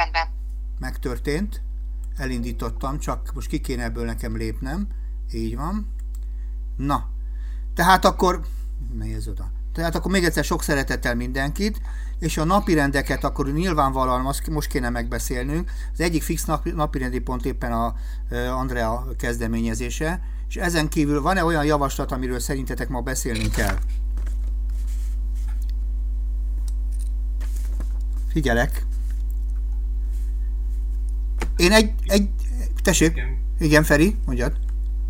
Rendben. Megtörtént. Elindítottam, csak most ki kéne ebből nekem lépnem. Így van. Na, tehát akkor... Nehéz oda. Tehát akkor még egyszer sok szeretettel mindenkit, és a napirendeket akkor nyilvánvalóan most kéne megbeszélnünk. Az egyik fix napi, napirendi pont éppen a Andrea kezdeményezése, és ezen kívül van-e olyan javaslat, amiről szerintetek ma beszélnünk kell? Figyelek. Én egy, egy tessék, igen, igen Feri, mondjad.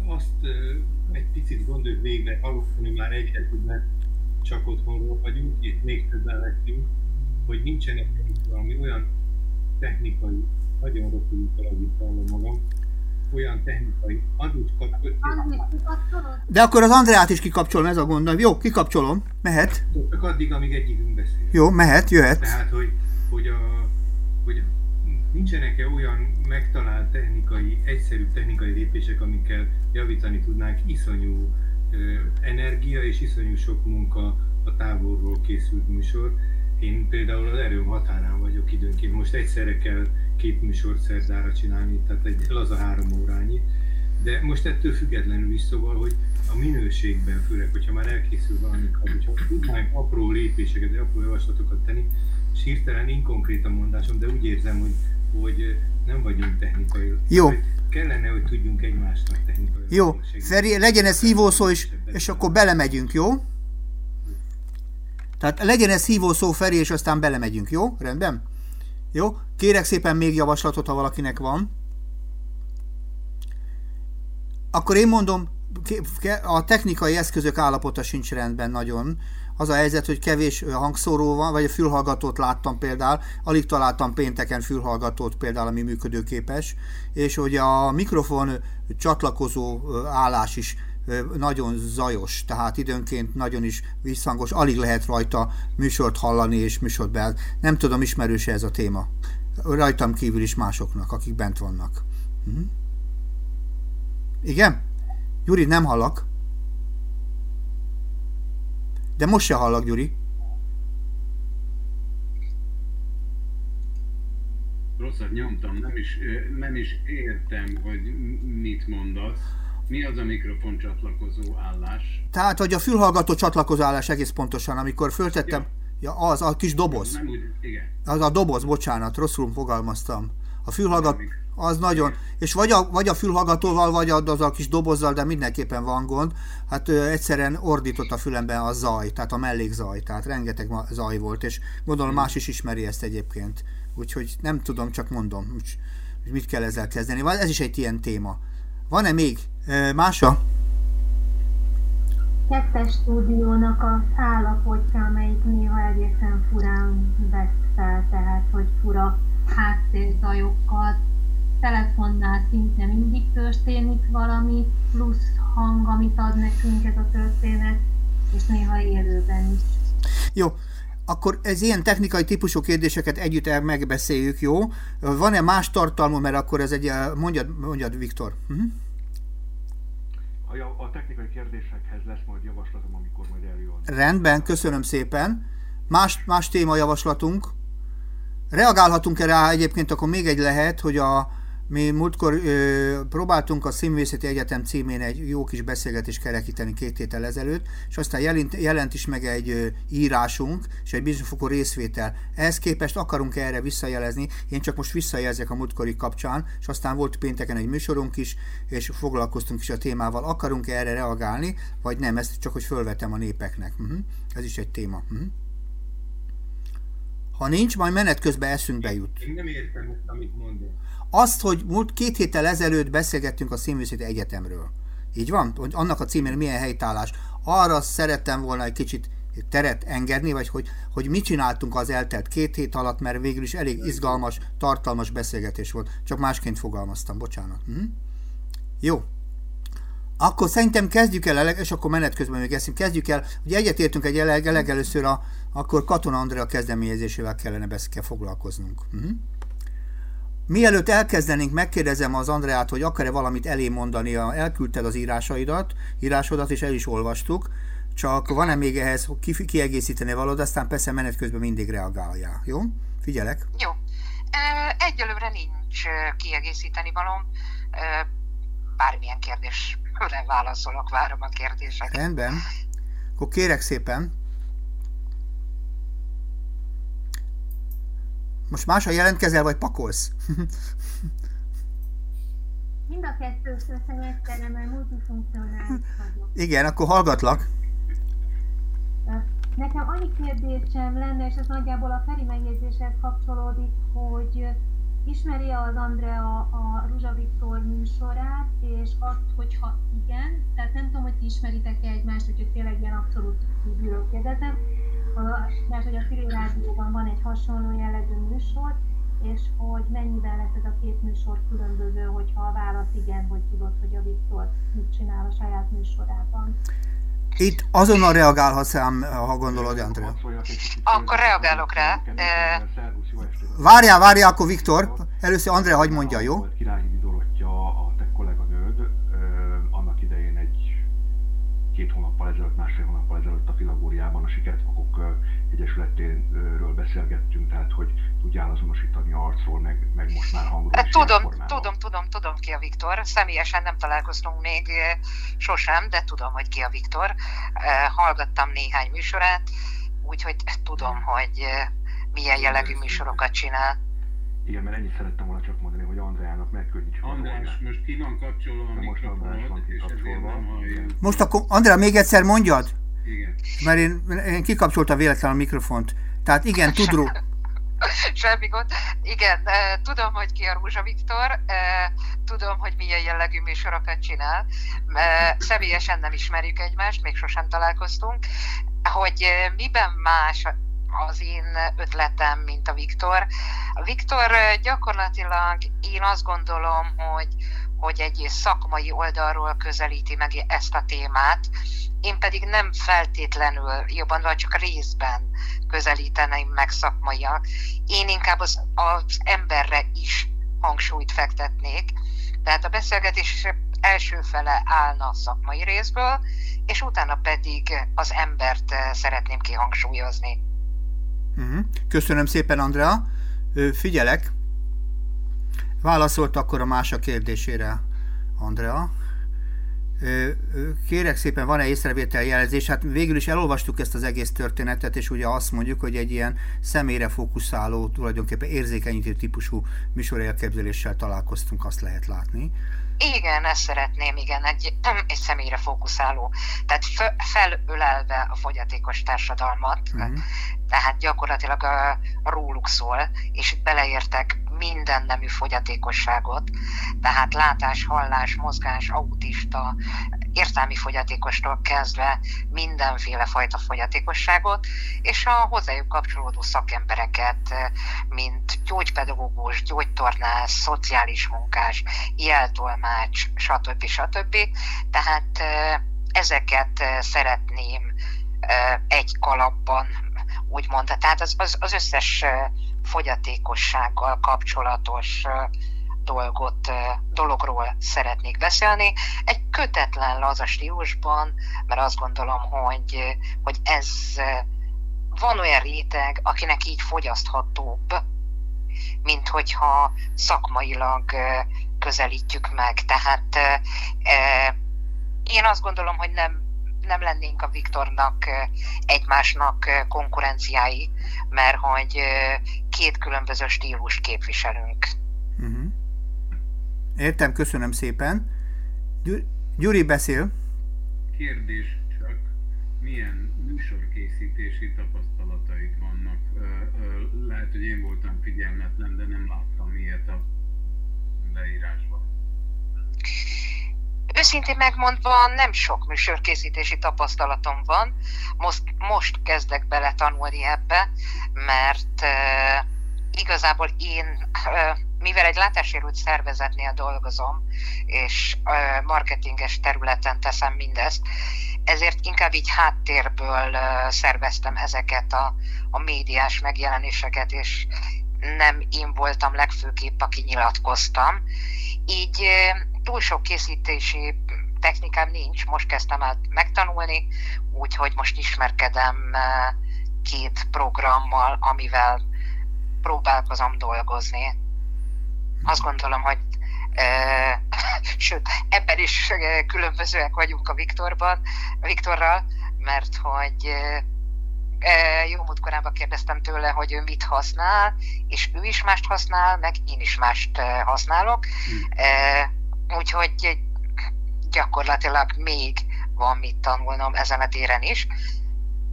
Azt egy picit gondoljuk végre, valószínűleg már egy mert csak otthonról vagyunk, itt még többen lettünk, hogy nincsenek valami olyan technikai, nagyon rosszul utalagítalom magam, olyan technikai adócskapcsolat. De akkor az Andreát is kikapcsolom, ez a gondom. Jó, kikapcsolom, mehet. Csak addig, amíg egyikünk beszél. Jó, mehet, jöhet. Tehát, hogy, hogy, a, hogy nincsenek-e olyan megtalált technikai, egyszerű technikai lépések, amikkel javítani tudnánk iszonyú energia és iszonyú sok munka a távolról készült műsor. Én például az erőm határán vagyok időnként. Most egyszerre kell két műsort szerdára csinálni, tehát egy laza három órányi. De most ettől függetlenül is szóval, hogy a minőségben, főleg, hogyha már elkészül valami, hogyha tudnánk apró lépéseket, apró javaslatokat tenni, és hirtelen a mondásom, de úgy érzem, hogy, hogy nem vagyunk technikai. Jó. Kellene, hogy tudjunk egymásnak technikai. Jó, Feri, legyen ez hívószó is, és akkor belemegyünk, jó? Tehát legyen ez hívószó Feri, és aztán belemegyünk, jó? Rendben? Jó? Kérek szépen még javaslatot, ha valakinek van. Akkor én mondom, a technikai eszközök állapota sincs rendben nagyon. Az a helyzet, hogy kevés hangszóró van, vagy a fülhallgatót láttam például, alig találtam pénteken fülhallgatót például, ami működőképes, és hogy a mikrofon csatlakozó állás is nagyon zajos, tehát időnként nagyon is visszhangos, alig lehet rajta műsort hallani és műsort be. Nem tudom, ismerős ez a téma. Rajtam kívül is másoknak, akik bent vannak. Uh-huh. Igen? Gyuri, nem hallak. De most se hallak, Gyuri. Rosszat nyomtam, nem is, nem is értem, hogy mit mondasz. Mi az a mikrofon csatlakozó állás? Tehát, hogy a fülhallgató csatlakozó állás egész pontosan, amikor föltettem, ja. ja az, a kis doboz. Nem úgy, igen. Az a doboz, bocsánat, rosszul fogalmaztam. A fülhallgató, az nagyon, és vagy a, vagy a fülhallgatóval, vagy az a kis dobozzal, de mindenképpen van gond. Hát ö, egyszerűen ordított a fülemben a zaj, tehát a mellékzaj, tehát rengeteg zaj volt, és gondolom más is ismeri ezt egyébként. Úgyhogy nem tudom, csak mondom, hogy mit kell ezzel kezdeni. Ez is egy ilyen téma. Van-e még mása? Kettes stúdiónak a állapotja, amelyik néha egészen furán vesz fel, tehát hogy fura háttérzajokat, telefonnál szinte mindig történik valami, plusz hang, amit ad nekünk ez a történet, és néha élőben is. Jó, akkor ez ilyen technikai típusú kérdéseket együtt el megbeszéljük, jó? Van-e más tartalmú, mert akkor ez egy, mondjad, mondjad Viktor. Uh-huh. A, a technikai kérdésekhez lesz majd javaslatom, amikor majd eljön. Rendben, köszönöm szépen. Más, más téma javaslatunk. Reagálhatunk erre egyébként, akkor még egy lehet, hogy a, mi múltkor ö, próbáltunk a Színvészeti Egyetem címén egy jó kis beszélgetést kerekíteni két héttel ezelőtt, és aztán jelent, jelent is meg egy ö, írásunk, és egy bizonyos fokú részvétel. Ehhez képest akarunk erre visszajelezni, én csak most visszajelzek a múltkori kapcsán, és aztán volt pénteken egy műsorunk is, és foglalkoztunk is a témával. Akarunk erre reagálni, vagy nem, ezt csak hogy fölvetem a népeknek. Uh-huh. Ez is egy téma. Uh-huh. Ha nincs, majd menet közben eszünkbe jut. Én nem értem, amit mondok azt, hogy múlt két héttel ezelőtt beszélgettünk a Színművészeti Egyetemről. Így van? Hogy annak a címén milyen helytállás. Arra szerettem volna egy kicsit teret engedni, vagy hogy, hogy mit csináltunk az eltelt két hét alatt, mert végül is elég izgalmas, tartalmas beszélgetés volt. Csak másként fogalmaztam, bocsánat. Hm? Jó. Akkor szerintem kezdjük el, és akkor menet közben még eszünk, kezdjük el, hogy egyetértünk egy legelőször, a, akkor Katona Andrea kezdeményezésével kellene beszélni, foglalkoznunk. Hm? Mielőtt elkezdenénk, megkérdezem az Andreát, hogy akar-e valamit elé mondani. Elküldted az írásaidat, írásodat, és el is olvastuk. Csak van-e még ehhez kiegészíteni valód, aztán persze menet közben mindig reagáljál. Jó? Figyelek. Jó. egyelőre nincs kiegészíteni valóm. Bármilyen kérdésre válaszolok, várom a kérdéseket. Rendben. Akkor kérek szépen. Most másra jelentkezel, vagy pakolsz? Mind a kettő összesen egyszerre, mert multifunkcionális vagyok. Igen, akkor hallgatlak. Nekem annyi kérdésem lenne, és ez nagyjából a Feri megjegyzéshez kapcsolódik, hogy ismeri az Andrea a Ruzsa Viktor műsorát, és azt, hogyha igen, tehát nem tudom, hogy ti ismeritek-e egymást, hogy tényleg ilyen abszolút kívülről kérdezem, mert hogy a Fili Rádióban van egy hasonló jellegű műsor, és hogy mennyiben lesz ez a két műsor különböző, hogyha a válasz igen, hogy tudod, hogy a Viktor mit csinál a saját műsorában. Itt azonnal reagálhatsz ám, ha gondolod, Andrea. Akkor reagálok rá. Várjál, várjál, akkor Viktor. Először Andrea, hagyd mondja, jó? Királyi Dorottya, a te kolléganőd, annak idején egy két hónappal ezelőtt, másfél hónappal ezelőtt a Filagóriában a Sikertfakok Egyesületéről beszélgettünk, tehát hogy tudjál azonosítani arcról, meg, meg most már hangról. Hát, tudom, tudom, tudom, tudom ki a Viktor. Személyesen nem találkoztunk még sosem, de tudom, hogy ki a Viktor. Hallgattam néhány műsorát, úgyhogy tudom, hogy milyen jellegű műsorokat csinál. Igen, mert ennyit szerettem volna csak mondani, hogy Andreának megkönnyíts. András, most ki van kapcsolva a és ezért nem halljuk. Most akkor, Andrea, még egyszer mondjad? Igen. Mert én, én kikapcsoltam véletlenül a mikrofont. Tehát igen, tud ró... Semmi gond. Igen, tudom, hogy ki a Rúzsa Viktor, tudom, hogy milyen jellegű műsorokat csinál. Személyesen nem ismerjük egymást, még sosem találkoztunk. Hogy miben más az én ötletem, mint a Viktor. A Viktor gyakorlatilag én azt gondolom, hogy, hogy egy szakmai oldalról közelíti meg ezt a témát, én pedig nem feltétlenül, jobban vagy csak részben közelíteném meg szakmaiak. Én inkább az, az emberre is hangsúlyt fektetnék. Tehát a beszélgetés első fele állna a szakmai részből, és utána pedig az embert szeretném kihangsúlyozni. Mhm. Köszönöm szépen, Andrea. Figyelek. Válaszolt akkor a más kérdésére, Andrea. Kérek szépen, van-e észrevétel jelzés? Hát végül is elolvastuk ezt az egész történetet, és ugye azt mondjuk, hogy egy ilyen személyre fókuszáló, tulajdonképpen érzékenyítő típusú műsorelképzeléssel találkoztunk, azt lehet látni. Igen, ezt szeretném, igen, egy, egy személyre fókuszáló. Tehát felölelve a fogyatékos társadalmat, uh-huh. tehát gyakorlatilag a, a róluk szól, és itt beleértek minden nemű fogyatékosságot, tehát látás, hallás, mozgás, autista, értelmi fogyatékostól kezdve mindenféle fajta fogyatékosságot, és a hozzájuk kapcsolódó szakembereket, mint gyógypedagógus, gyógytornász, szociális munkás, jeltolmács, stb. stb. Tehát ezeket szeretném egy kalapban úgymond, tehát az, az, az összes fogyatékossággal kapcsolatos dolgot, dologról szeretnék beszélni. Egy kötetlen laza stílusban, mert azt gondolom, hogy, hogy ez van olyan réteg, akinek így fogyaszthatóbb, mint hogyha szakmailag közelítjük meg. Tehát én azt gondolom, hogy nem nem lennénk a Viktornak egymásnak konkurenciái, mert hogy két különböző stílus képviselünk. Uh-huh. Értem, köszönöm szépen. Gy- Gyuri beszél. Kérdés csak, milyen műsorkészítési tapasztalataid vannak? Lehet, hogy én voltam figyelmetlen, de nem láttam ilyet a leírásban. Őszintén megmondva nem sok műsorkészítési tapasztalatom van. Most, most kezdek bele tanulni ebbe, mert uh, igazából én, uh, mivel egy látássérült szervezetnél dolgozom, és uh, marketinges területen teszem mindezt, ezért inkább így háttérből uh, szerveztem ezeket a, a médiás megjelenéseket, és nem én voltam legfőképp, aki nyilatkoztam. Így túl sok készítési technikám nincs, most kezdtem el megtanulni, úgyhogy most ismerkedem két programmal, amivel próbálkozom dolgozni. Azt gondolom, hogy sőt, ebben is különbözőek vagyunk a Viktorban, Viktorral, mert hogy jó múltkorában kérdeztem tőle, hogy ő mit használ, és ő is mást használ, meg én is mást használok. E, úgyhogy gyakorlatilag még van mit tanulnom ezen a téren is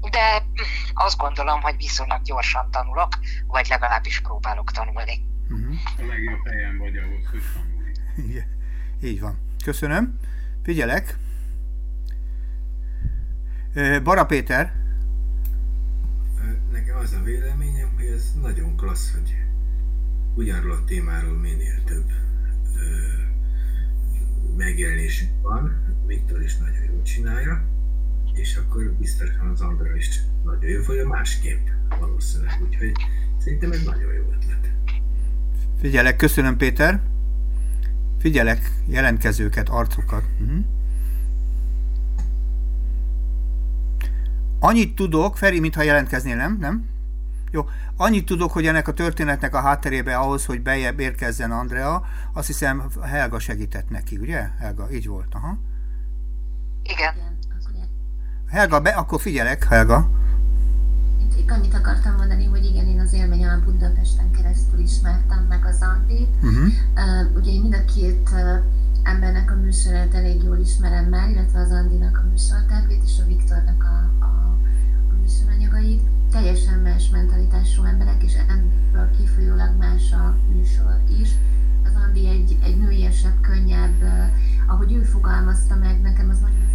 de azt gondolom, hogy viszonylag gyorsan tanulok, vagy legalábbis próbálok tanulni. Uh-huh. A legjobb helyen vagy ahhoz, hogy tanulni. Igen. Így van. Köszönöm. Figyelek. Bara Péter. Az a véleményem, hogy ez nagyon klassz, hogy ugyanról a témáról minél több megjelenésünk van. Viktor is nagyon jól csinálja és akkor biztosan az Andra is nagyon jó fogja másképp valószínűleg, úgyhogy szerintem ez nagyon jó ötlet. Figyelek, köszönöm Péter. Figyelek jelentkezőket, arcokat. Uh-huh. Annyit tudok, Feri, mintha jelentkeznél, nem? Nem? Jó, annyit tudok, hogy ennek a történetnek a hátterébe ahhoz, hogy bejebb érkezzen Andrea, azt hiszem Helga segített neki, ugye? Helga, így volt, aha. Igen. Helga, be, akkor figyelek, Helga. Csak annyit akartam mondani, hogy igen, én az élmény a Budapesten keresztül ismertem meg az Andit. Uh-huh. Uh, ugye én mind a két uh, embernek a műsorát elég jól ismerem már, illetve az Andinak a műsortervét és a Viktornak a, a, a műsoranyagait. Teljesen más mentalitású emberek, és ebből kifolyólag más a műsor is. Az Andi egy, egy nőiesebb, könnyebb, ahogy ő fogalmazta meg, nekem az nagyon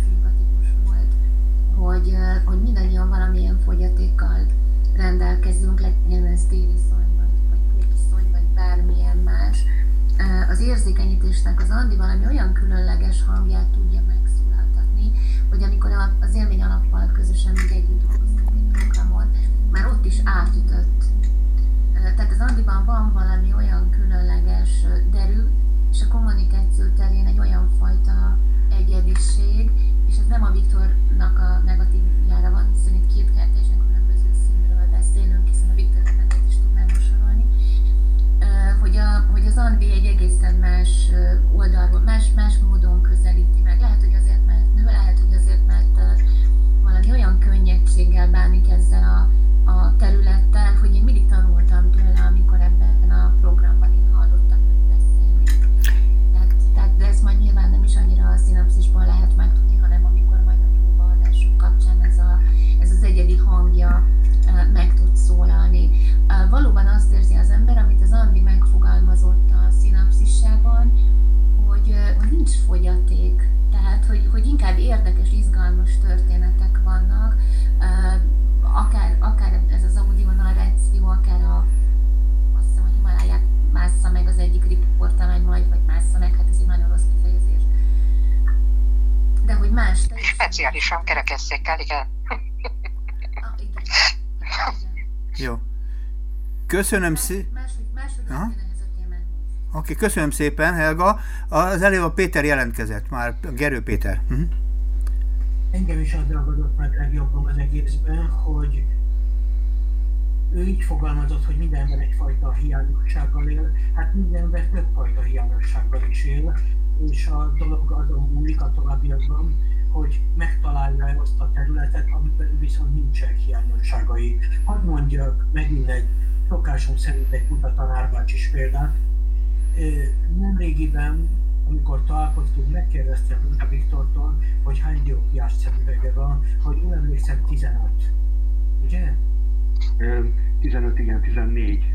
hogy, hogy mindannyian valamilyen fogyatékkal rendelkezünk, legyen ez tériszony, vagy, vagy pókiszony, vagy bármilyen más. Az érzékenyítésnek az Andi valami olyan különleges hangját tudja megszólaltatni, hogy amikor az élmény alappal közösen még együtt dolgoztunk programon, már ott is átütött. Tehát az Andiban van valami olyan különleges derű, és a kommunikáció terén egy olyan fajta egyediség, és ez nem a Viktornak a negatívjára van, hiszen itt két teljesen különböző színről beszélünk, hiszen a Viktor ebben is tudnám mosolni, hogy, a, hogy az Andi egy egészen más oldalról, más, más módon közelíti meg. Lehet, hogy azért, mert nő, lehet, hogy azért, mert valami olyan könnyedséggel bánik ezzel a, a területtel, hogy én mindig tanultam tőle, amikor ebben a programban én hallottam őt beszélni. Tehát, tehát, de ezt majd nyilván nem is annyira a szinapszisból lehet megtudni, kapcsán ez, a, ez az egyedi hangja meg tud szólalni. Valóban azt érzi az ember, amit az Andi megfogalmazott a szinapszisában, hogy, hogy nincs fogyaték, tehát hogy, hogy inkább érdekes, izgalmas történetek vannak, akár, akár ez az audio narráció, akár a, azt hiszem, hogy Himaláját mássza meg az egyik riportalany majd, vagy mássza meg, hát ez egy nagyon rossz kifejezés de hogy más... Speciálisan kerekesszékkel, igen. Ah, igen. Jó. Köszönöm szépen. Oké, okay, köszönöm szépen, Helga. Az előbb a Péter jelentkezett, már Gerő Péter. Uh-huh. Engem is az ragadott meg legjobban az egészben, hogy ő így fogalmazott, hogy mindenben egyfajta hiányossággal él. Hát mindenben többfajta hiányossággal is él, és a dolog azon múlik a továbbiakban, hogy megtalálja azt a területet, amiben viszont nincsenek hiányosságai. Hadd mondjak megint egy szokásom szerint egy is példát. Nemrégiben, amikor találkoztunk, megkérdeztem a Viktortól, hogy hány diópiás szemüvege van, hogy úgy emlékszem 15. Ugye? 15, igen, 14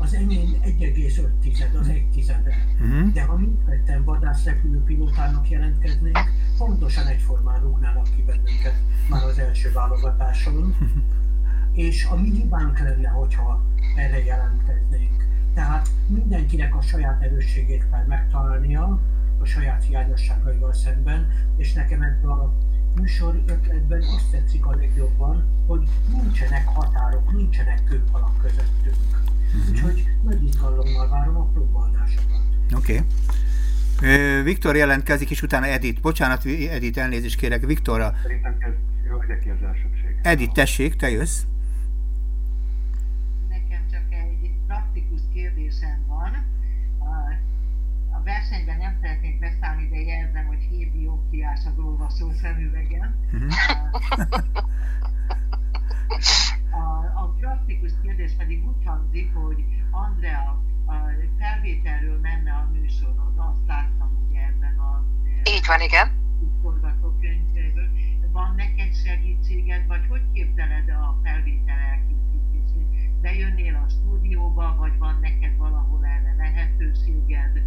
az enyém 1,5 az egy tizede. Uh-huh. De ha mindketten vadászrepülő pilótának jelentkeznénk, pontosan egyformán rúgnának ki bennünket már az első válogatáson. És a mi hibánk lenne, hogyha erre jelentkeznénk. Tehát mindenkinek a saját erősségét kell megtalálnia, a saját hiányosságaival szemben, és nekem ebből a műsor ötletben azt tetszik a legjobban, hogy nincsenek határok, nincsenek kőfalak közöttünk. Uh-huh. Úgyhogy nagy izgalommal várom a próbáldásokat. Oké. Okay. Viktor jelentkezik, és utána Edith. Bocsánat, Edith, elnézést kérek. Viktorra. Szerintem ez jó, hogy. Edith, tessék, te jössz. Kérdésem van. lényegben nem szeretnék beszállni, de jelzem, hogy Hébi Okkiás az olvasó szemüvegen. Uh-huh. A, a praktikus kérdés pedig úgy hangzik, hogy Andrea a felvételről menne a műsorod, azt láttam ugye ebben a... Így van, igen. Forgatókönyvből. Van neked segítséged, vagy hogy képzeled a felvétel elkészítését? Bejönnél a stúdióba, vagy van neked valahol erre lehetőséged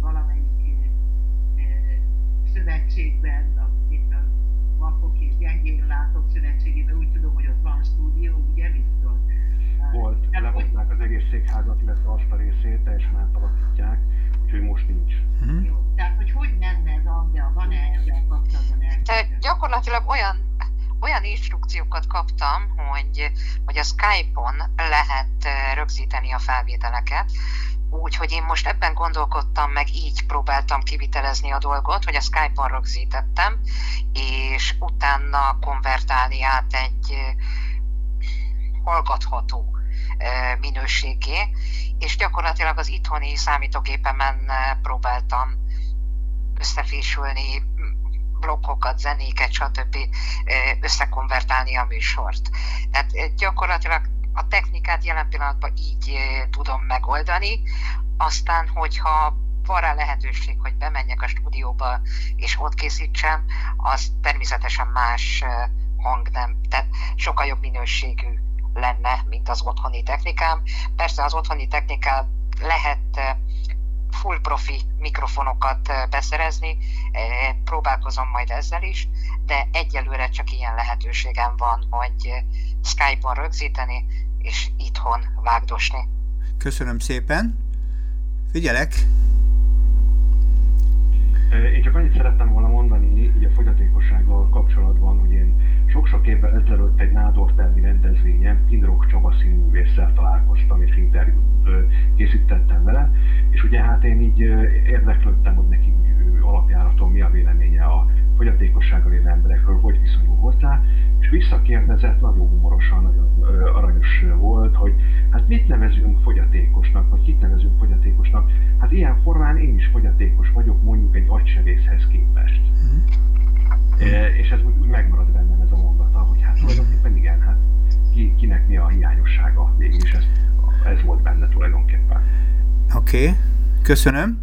valamelyik szövetségben, mint a vakok és gyengén látok szövetségében, úgy tudom, hogy ott van stúdió, ugye, Viktor? Volt, levonták az egész székházat, illetve azt a részét, teljesen átalakítják, úgyhogy most nincs. Mm-hmm. Jó, tehát hogy hogy menne ez, Andrea, van-e ezzel kapcsolatban el? Gyakorlatilag olyan olyan instrukciókat kaptam, hogy, hogy a Skype-on lehet rögzíteni a felvételeket, Úgyhogy én most ebben gondolkodtam, meg így próbáltam kivitelezni a dolgot, hogy a Skype-on rögzítettem, és utána konvertálni át egy hallgatható minőségé, és gyakorlatilag az itthoni számítógépemen próbáltam összefésülni blokkokat, zenéket, stb. összekonvertálni a műsort. Tehát gyakorlatilag a technikát jelen pillanatban így tudom megoldani, aztán, hogyha van rá lehetőség, hogy bemenjek a stúdióba és ott készítsem, az természetesen más hang nem, tehát sokkal jobb minőségű lenne, mint az otthoni technikám. Persze az otthoni technikán lehet full profi mikrofonokat beszerezni, próbálkozom majd ezzel is, de egyelőre csak ilyen lehetőségem van, hogy Skype-on rögzíteni, és itthon vágdosni. Köszönöm szépen. Figyelek! Én csak annyit szerettem volna mondani így a fogyatékossággal kapcsolatban, hogy én sok-sok évvel ezelőtt egy nádortermi rendezvényen Pindrok Csaba színművésszel találkoztam, és így érdeklődtem, hogy neki alapjáraton mi a véleménye a fogyatékossággal élő emberekről, hogy viszonyul hozzá, és visszakérdezett, nagyon humorosan, nagyon aranyos volt, hogy hát mit nevezünk fogyatékosnak, vagy kit nevezünk fogyatékosnak. Hát ilyen formán én is fogyatékos vagyok, mondjuk egy agysebészhez képest. Mm. E, és ez úgy, úgy megmarad bennem ez a mondata, hogy hát tulajdonképpen igen, hát ki, kinek mi a hiányossága, végül ez, ez volt benne tulajdonképpen. Oké, okay. Köszönöm.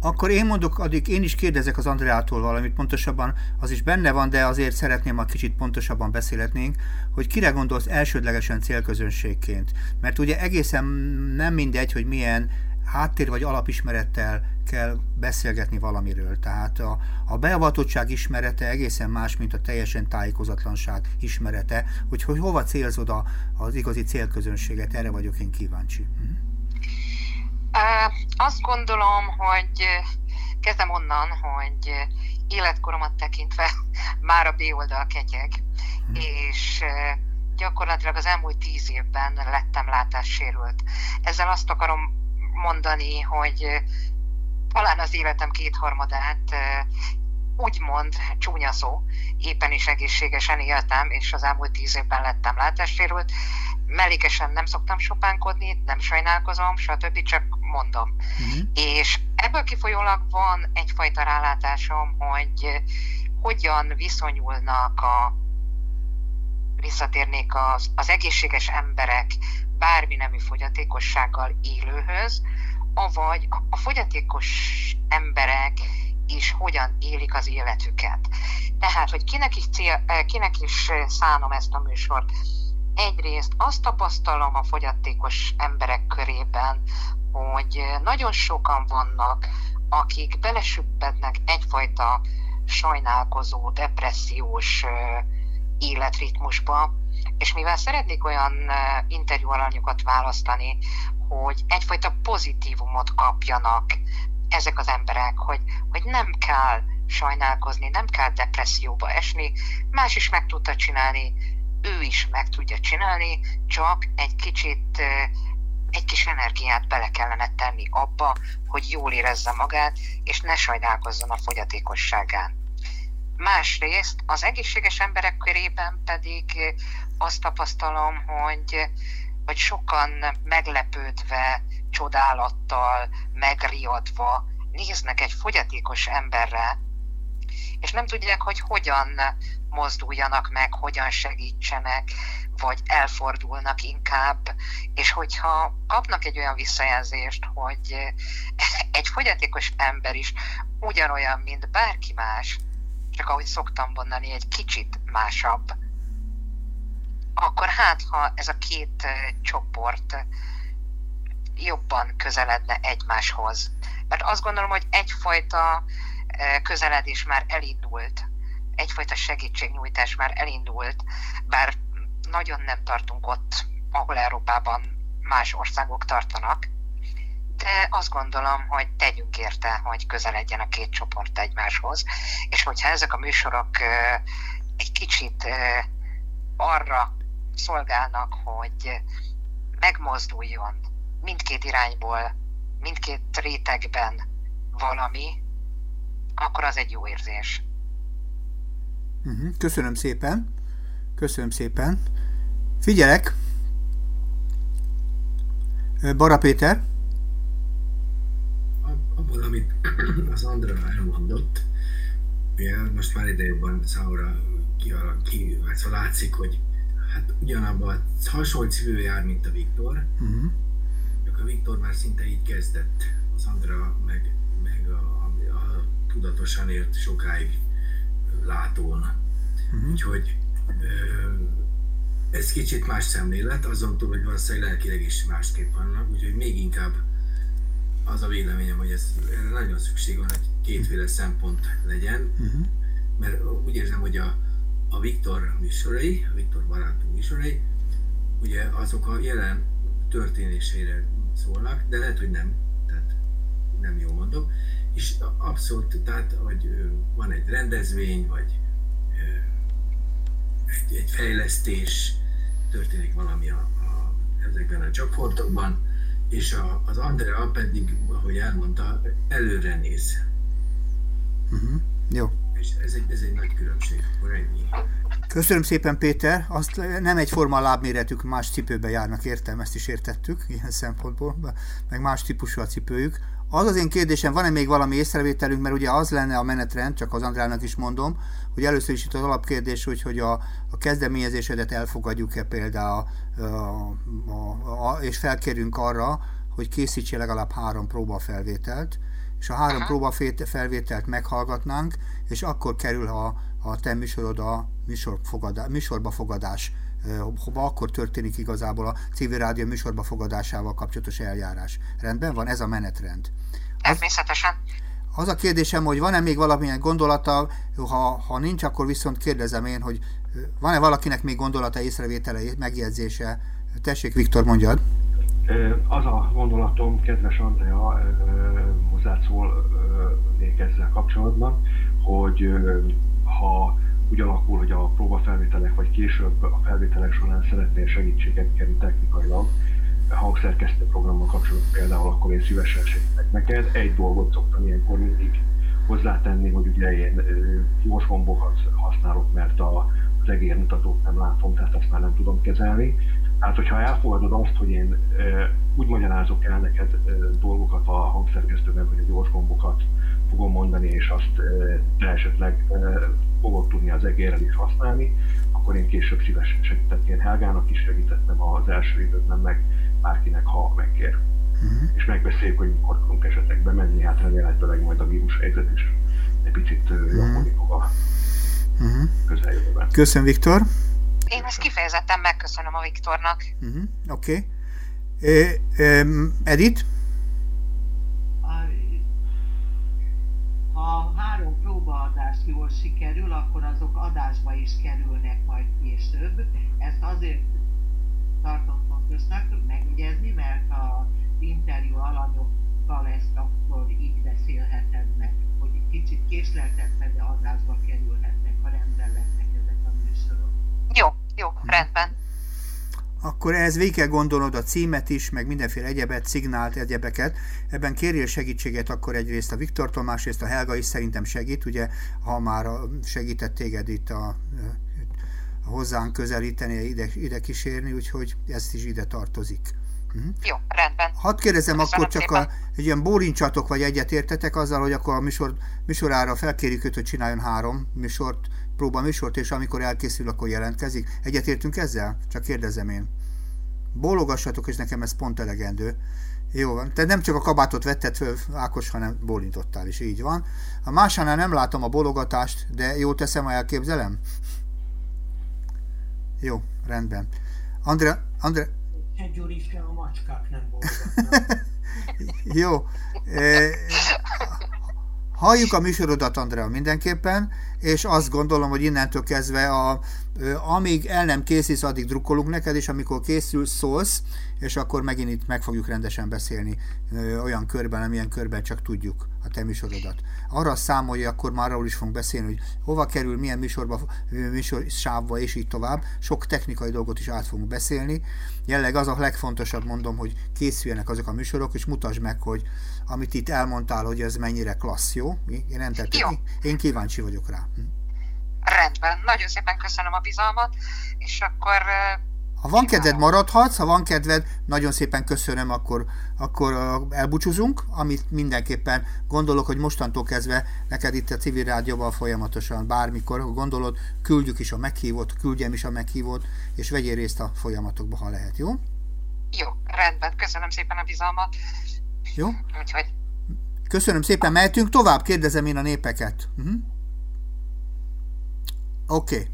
Akkor én mondok, addig én is kérdezek az Andreától valamit, pontosabban az is benne van, de azért szeretném, ha kicsit pontosabban beszélhetnénk, hogy kire gondolsz elsődlegesen célközönségként. Mert ugye egészen nem mindegy, hogy milyen háttér vagy alapismerettel kell beszélgetni valamiről. Tehát a, a beavatottság ismerete egészen más, mint a teljesen tájékozatlanság ismerete, hogy, hogy hova célzod a, az igazi célközönséget, erre vagyok én kíváncsi. Hm? Azt gondolom, hogy kezdem onnan, hogy életkoromat tekintve már a B oldal ketyeg, hm. és gyakorlatilag az elmúlt tíz évben lettem látássérült. Ezzel azt akarom mondani, hogy talán az életem kétharmadát úgymond csúnya szó, éppen is egészségesen éltem, és az elmúlt tíz évben lettem látássérült. Mellékesen nem szoktam sopánkodni, nem sajnálkozom, stb. csak mondom. Uh-huh. És ebből kifolyólag van egyfajta rálátásom, hogy hogyan viszonyulnak a visszatérnék az, az egészséges emberek bármi nemű fogyatékossággal élőhöz, avagy a fogyatékos emberek is hogyan élik az életüket. Tehát, hogy kinek is, cél, eh, kinek is eh, szánom ezt a műsort. Egyrészt azt tapasztalom a fogyatékos emberek körében, hogy eh, nagyon sokan vannak, akik belesüppednek egyfajta sajnálkozó, depressziós életritmusba, és mivel szeretnék olyan interjú alanyokat választani, hogy egyfajta pozitívumot kapjanak ezek az emberek, hogy, hogy nem kell sajnálkozni, nem kell depresszióba esni, más is meg tudta csinálni, ő is meg tudja csinálni, csak egy kicsit, egy kis energiát bele kellene tenni abba, hogy jól érezze magát, és ne sajnálkozzon a fogyatékosságán. Másrészt az egészséges emberek körében pedig azt tapasztalom, hogy, hogy sokan meglepődve csodálattal, megriadva néznek egy fogyatékos emberre, és nem tudják, hogy hogyan mozduljanak meg, hogyan segítsenek, vagy elfordulnak inkább, és hogyha kapnak egy olyan visszajelzést, hogy egy fogyatékos ember is ugyanolyan, mint bárki más, csak ahogy szoktam mondani, egy kicsit másabb, akkor hát, ha ez a két csoport jobban közeledne egymáshoz. Mert azt gondolom, hogy egyfajta közeledés már elindult, egyfajta segítségnyújtás már elindult, bár nagyon nem tartunk ott, ahol Európában más országok tartanak, de azt gondolom, hogy tegyünk érte, hogy közeledjen a két csoport egymáshoz, és hogyha ezek a műsorok egy kicsit arra szolgálnak, hogy megmozduljon mindkét irányból, mindkét rétegben valami, akkor az egy jó érzés. Mhm, köszönöm szépen. Köszönöm szépen. Figyelek. Bara Péter. Abból, amit az Andra elmondott, ugye most már ide jobban számomra ki, ki, szóval látszik, hogy hát ugyanabban hasonló civil jár, mint a Viktor. Uh-huh. Csak a Viktor már szinte így kezdett, az Andra meg, meg a, a, a tudatosan élt sokáig látón. Uh-huh. Úgyhogy ez kicsit más szemlélet, azon túl, hogy valószínűleg lelkileg is másképp vannak, úgyhogy még inkább az a véleményem, hogy ez nagyon szükség van, hogy kétféle szempont legyen, uh-huh. mert úgy érzem, hogy a, a Viktor műsorai, a Viktor barátunk műsorai, ugye azok a jelen történésére szólnak, de lehet, hogy nem, tehát nem jól mondom, és abszolút, tehát, hogy van egy rendezvény, vagy egy, egy fejlesztés, történik valami a, a, ezekben a csoportokban, és a, az Andrea pedig, ahogy elmondta, előre néz. Uh-huh. Jó. És ez egy, ez egy nagy különbség, akkor ennyi. Köszönöm szépen, Péter. Azt nem egyforma lábméretük, más cipőbe járnak, értem, ezt is értettük, ilyen szempontból, meg más típusú a cipőjük. Az az én kérdésem, van-e még valami észrevételünk, mert ugye az lenne a menetrend, csak az Andrának is mondom, hogy először is itt az alapkérdés, hogy, hogy a, a kezdeményezésedet elfogadjuk-e például, a, a, a, és felkérünk arra, hogy készítse legalább három próbafelvételt, és a három próba felvételt meghallgatnánk, és akkor kerül a, a te műsorod a műsor fogadá, műsorba fogadás hova akkor történik igazából a civil rádió műsorba fogadásával kapcsolatos eljárás. Rendben van? Ez a menetrend. Természetesen. Az, az a kérdésem, hogy van-e még valamilyen gondolata, ha, ha nincs, akkor viszont kérdezem én, hogy van-e valakinek még gondolata, észrevétele, megjegyzése? Tessék, Viktor, mondjad. Az a gondolatom, kedves Andrea, hozzászól ezzel kapcsolatban, hogy ha úgy alakul, hogy a próbafelvételek vagy később a felvételek során szeretnél segítséget kérni technikailag, hangszerkesztő programmal kapcsolatban például, akkor én szívesen segítek neked. Egy dolgot szoktam ilyenkor mindig hozzátenni, hogy ugye én gyors gombokat használok, mert a, az egérmutatót nem látom, tehát azt már nem tudom kezelni. Hát, hogyha elfogadod azt, hogy én úgy magyarázok el neked dolgokat a hangszerkesztőben, hogy a gyors gombokat fogom mondani, és azt te esetleg fogod tudni az egérrel is használni, akkor én később szívesen segítek. Én Helgának is segítettem az első időben, meg bárkinek, ha megkér. Uh-huh. És megbeszéljük, hogy mikor tudunk esetleg bemenni, hát remélhetőleg majd a vírus helyzet is egy picit uh-huh. javulni fog a uh-huh. közeljövőben. Köszönöm, Viktor. Én ezt kifejezetten megköszönöm a Viktornak. Uh-huh. Oké. Okay. Edith? Ha három próbaadás jól sikerül, akkor azok adásba is kerülnek majd később. Ezt azért tartom fontosnak megjegyezni, mert a interjú alanyokkal ezt akkor így beszélheted meg, hogy egy kicsit késleltetve, de adásba kerülhetnek, ha rendben lesznek ezek a műsorok. Jó, jó, rendben. Akkor ehhez végig kell gondolnod a címet is, meg mindenféle egyebet, szignált, egyebeket. Ebben kérjél segítséget akkor egyrészt a Viktortól, másrészt a Helga is szerintem segít, ugye, ha már segített téged itt a hozzánk közelíteni, ide, ide kísérni, úgyhogy ezt is ide tartozik. Uh-huh. Jó, rendben. Hadd kérdezem Köszönöm akkor csak a, egy ilyen bólincsatok, vagy egyetértetek azzal, hogy akkor a műsor, műsorára felkérjük őt, hogy csináljon három műsort, próba műsort, és amikor elkészül, akkor jelentkezik. Egyetértünk ezzel? Csak kérdezem én. Bólogassatok, és nekem ez pont elegendő. Jó van. Te nem csak a kabátot vetted föl, Ákos, hanem bólintottál is, így van. A másánál nem látom a bologatást, de jól teszem, ha elképzelem? Jó, rendben. Andrea, Andrea... Egy a macskák nem Jó. E, halljuk a műsorodat, Andrea, mindenképpen, és azt gondolom, hogy innentől kezdve, a, amíg el nem készítsz, addig drukkolunk neked, és amikor készül, szólsz, és akkor megint itt meg fogjuk rendesen beszélni olyan körben, amilyen körben csak tudjuk a te műsorodat. Arra számolja, akkor már arról is fogunk beszélni, hogy hova kerül, milyen műsorba, műsorsávba, és így tovább. Sok technikai dolgot is át fogunk beszélni. Jelleg az a legfontosabb, mondom, hogy készüljenek azok a műsorok, és mutasd meg, hogy amit itt elmondtál, hogy ez mennyire klassz, jó? Én nem tettem. Én kíváncsi vagyok rá. Hm. Rendben. Nagyon szépen köszönöm a bizalmat, és akkor ha van kedved, maradhatsz, ha van kedved, nagyon szépen köszönöm, akkor, akkor elbúcsúzunk, amit mindenképpen gondolok, hogy mostantól kezdve neked itt a civil rádióban folyamatosan, bármikor gondolod, küldjük is a meghívót, küldjem is a meghívót, és vegyél részt a folyamatokba, ha lehet, jó? Jó, rendben, köszönöm szépen a bizalmat. Jó? Úgyhogy... Köszönöm szépen, mehetünk tovább, kérdezem én a népeket. Uh-huh. Oké. Okay.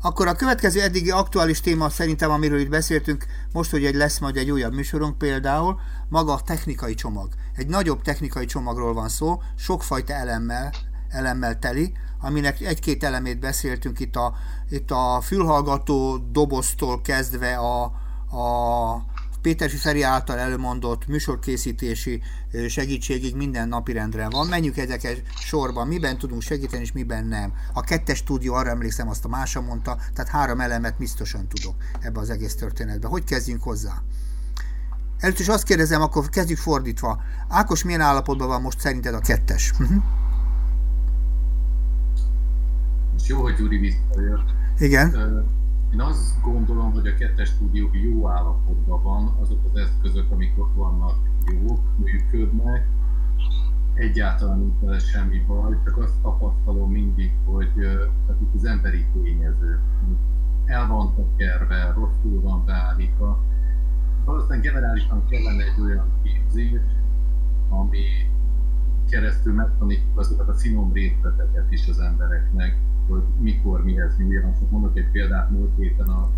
Akkor a következő eddigi aktuális téma szerintem, amiről itt beszéltünk, most, hogy egy lesz majd egy újabb műsorunk például, maga a technikai csomag. Egy nagyobb technikai csomagról van szó, sokfajta elemmel, elemmel teli, aminek egy-két elemét beszéltünk itt a, itt a fülhallgató doboztól kezdve a, a Péter Feri által előmondott műsorkészítési segítségig minden napirendre van. Menjünk ezeket sorban, miben tudunk segíteni, és miben nem. A kettes stúdió, arra emlékszem, azt a mása mondta, tehát három elemet biztosan tudok ebbe az egész történetbe. Hogy kezdjünk hozzá? Először is azt kérdezem, akkor kezdjük fordítva. Ákos, milyen állapotban van most szerinted a kettes? Mhm. Most jó, hogy Gyuri visszajött. Igen. Én azt gondolom, hogy a kettes stúdió jó állapotban van, azok az eszközök, amik ott vannak, jók, működnek, egyáltalán nincs vele semmi baj, csak azt tapasztalom mindig, hogy tehát itt az emberi tényező. El van tekerve, rosszul van beállítva. Valószínűleg generálisan kellene egy olyan képzés, ami keresztül megtanítjuk azokat a finom részleteket is az embereknek, hogy mikor, mihez, miért. Csak mondok egy példát, múlt héten a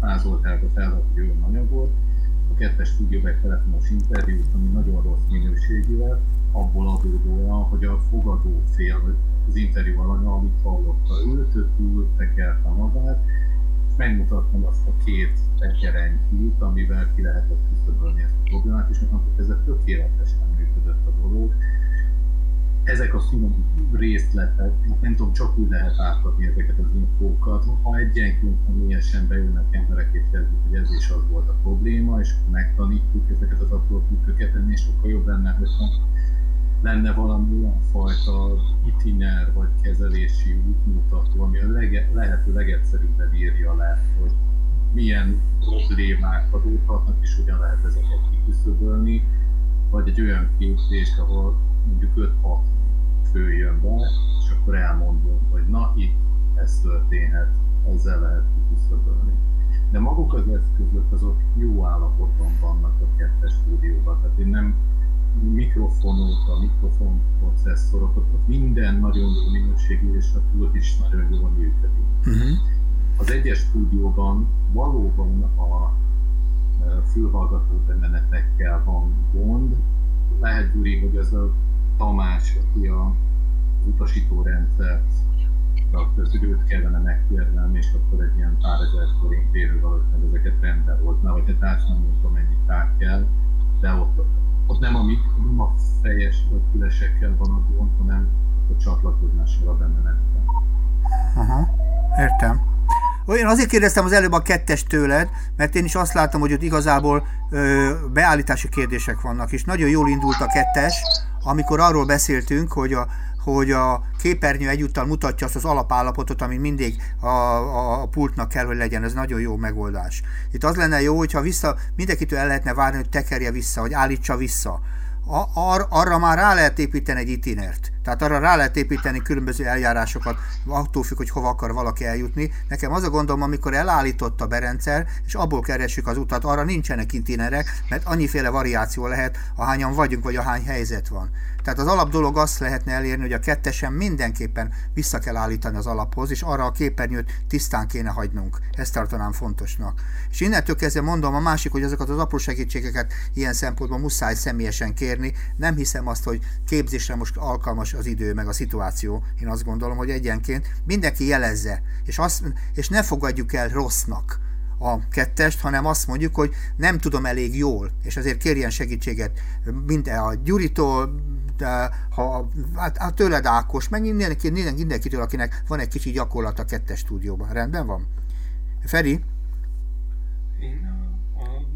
házoltárba felvett egy olyan anyagot, a kettes stúdióban telefonos interjút, ami nagyon rossz minőségű lett, abból adódóan, hogy a fogadó fél, az interjú alanya, amit hallotta őt, ő túl tekerte magát, és megmutattam azt a két tekerentyűt, amivel ki lehetett küszöbölni ezt a problémát, és akkor ez tökéletesen működött a dolog ezek a finom részletek, nem tudom, csak úgy lehet átadni ezeket az infókat. Ha egyenként személyesen beülnek emberek és kezdik, hogy ez is az volt a probléma, és megtanítjuk ezeket az apró trükköket, ennél sokkal jobb lenne, hogyha lenne valami olyan fajta itiner vagy kezelési útmutató, ami a lege, lehető legegyszerűbben írja le, hogy milyen problémák adódhatnak, és hogyan lehet ezeket kiküszöbölni, vagy egy olyan képzést, ahol mondjuk 5-6 fő jön be, és akkor elmondom, hogy na itt ez történhet, ezzel lehet kiküszöbölni. De maguk az eszközök azok jó állapotban vannak a kettes stúdióban, tehát én nem mikrofonok, a mikrofon processzorok, ott minden nagyon jó minőségű, és a pult is nagyon jól működik. Uh-huh. Az egyes stúdióban valóban a fülhallgató bemenetekkel van gond. Lehet, Gyuri, hogy ez a Tamás, aki a utasító rendszert, akkor hogy őt kellene megkérnem, és akkor egy ilyen pár ezer forint érő valószínűleg ezeket rendbe hozna, vagy hát át nem mondtam, mennyit rá kell, de ott, ott nem, a, nem a fejes vagy fülesekkel van a gond, hanem a csatlakozással a bemenetben. Aha, értem. Én azért kérdeztem az előbb a kettes tőled, mert én is azt látom, hogy ott igazából ö, beállítási kérdések vannak, és nagyon jól indult a kettes, amikor arról beszéltünk, hogy a, hogy a képernyő egyúttal mutatja azt az alapállapotot, ami mindig a, a, a pultnak kell, hogy legyen. Ez nagyon jó megoldás. Itt az lenne jó, hogyha vissza, mindenkitől el lehetne várni, hogy tekerje vissza, hogy állítsa vissza. A, ar, arra már rá lehet építeni egy itinert. Tehát arra rá lehet építeni különböző eljárásokat, attól függ, hogy hova akar valaki eljutni. Nekem az a gondom, amikor elállított a berendszer, és abból keressük az utat, arra nincsenek itinerek, mert annyiféle variáció lehet, ahányan vagyunk, vagy ahány helyzet van. Tehát az alap dolog azt lehetne elérni, hogy a kettesen mindenképpen vissza kell állítani az alaphoz, és arra a képernyőt tisztán kéne hagynunk. Ezt tartanám fontosnak. És innentől kezdve mondom a másik, hogy azokat az apró segítségeket ilyen szempontból muszáj személyesen kérni. Nem hiszem azt, hogy képzésre most alkalmas az idő, meg a szituáció. Én azt gondolom, hogy egyenként mindenki jelezze, és, azt, és ne fogadjuk el rossznak a kettest, hanem azt mondjuk, hogy nem tudom elég jól, és azért kérjen segítséget minden a Gyuritól, de ha hát, hát tőled Ákos, meg mindenki, mindenkitől, akinek van egy kicsi gyakorlat a kettes stúdióban. Rendben van? Feri? Én a, a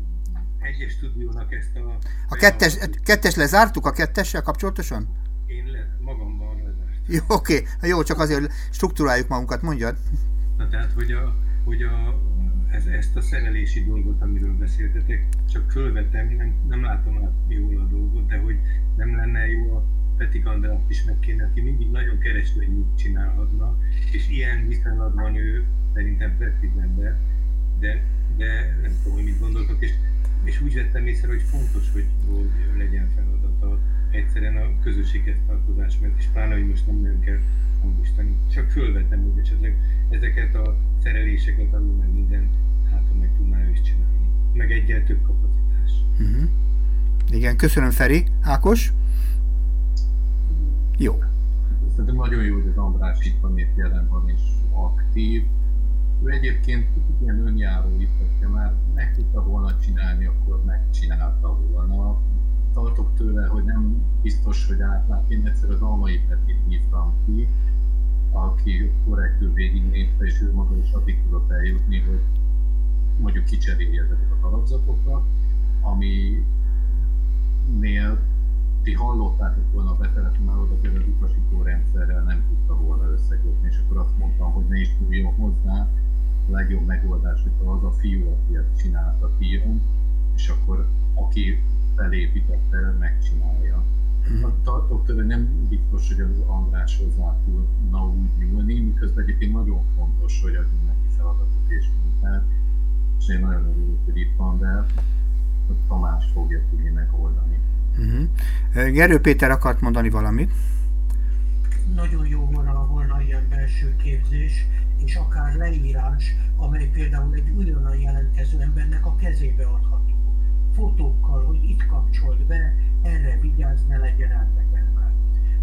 egyes stúdiónak ezt a... A kettes, kettes lezártuk a kettessel kapcsolatosan? Jó, oké. Jó, csak azért struktúráljuk magunkat, mondjad. Na tehát, hogy a, hogy a ez, ezt a szerelési dolgot, amiről beszéltetek, csak fölvetem, nem, nem látom át jól a dolgot, de hogy nem lenne jó a Peti Andrát is meg kéne, aki mindig nagyon kereső, hogy mit csinálhatna, és ilyen viszonylatban ő szerintem precíz ember, de, de nem tudom, hogy mit gondoltok, és, és úgy vettem észre, hogy fontos, hogy, hogy legyen feladata egyszerűen a közösséghez tartozás, mert és pláne, hogy most nem nagyon kell hangosítani. Csak fölvettem, hogy esetleg ezeket a szereléseket, alul meg minden, hát meg tudná ő is csinálni. Meg egyel több kapacitás. Uh-huh. Igen, köszönöm Feri. Ákos? Jó. Szerintem nagyon jó, hogy az András itt van, itt jelen van és aktív. Ő egyébként kicsit ilyen önjáró itt, hogyha már meg tudta volna csinálni, akkor megcsinálta volna. Tőle, hogy nem biztos, hogy átlát. Én egyszer az Almai Petit hívtam ki, aki korrektül végignézte, és ő maga is addig tudott eljutni, hogy mondjuk kicserélje ezeket a alapzatokat, ami ti hallottátok volna a betelefonálódat, hogy az utasító rendszerrel nem tudta volna összekötni, és akkor azt mondtam, hogy ne is tudjon hozzá, a legjobb megoldás, hogy az a fiú, aki ezt csinálta, kijön, és akkor aki felépítette, megcsinálja. Tartok tőle nem biztos, hogy az András hozzá tudna úgy nyúlni, miközben egyébként nagyon fontos, hogy adjunk neki feladatot és munkát, és én nagyon örülök, hogy itt van, de Tamás fogja tudni megoldani. Uh-huh. Gerő Péter akart mondani valamit. Nagyon jó volna, volna ilyen belső képzés, és akár leírás, amely például egy újonnan jelentkező embernek a kezébe adható. Fotókkal, hogy itt kapcsolt be, erre vigyázz, ne legyen eltekerve.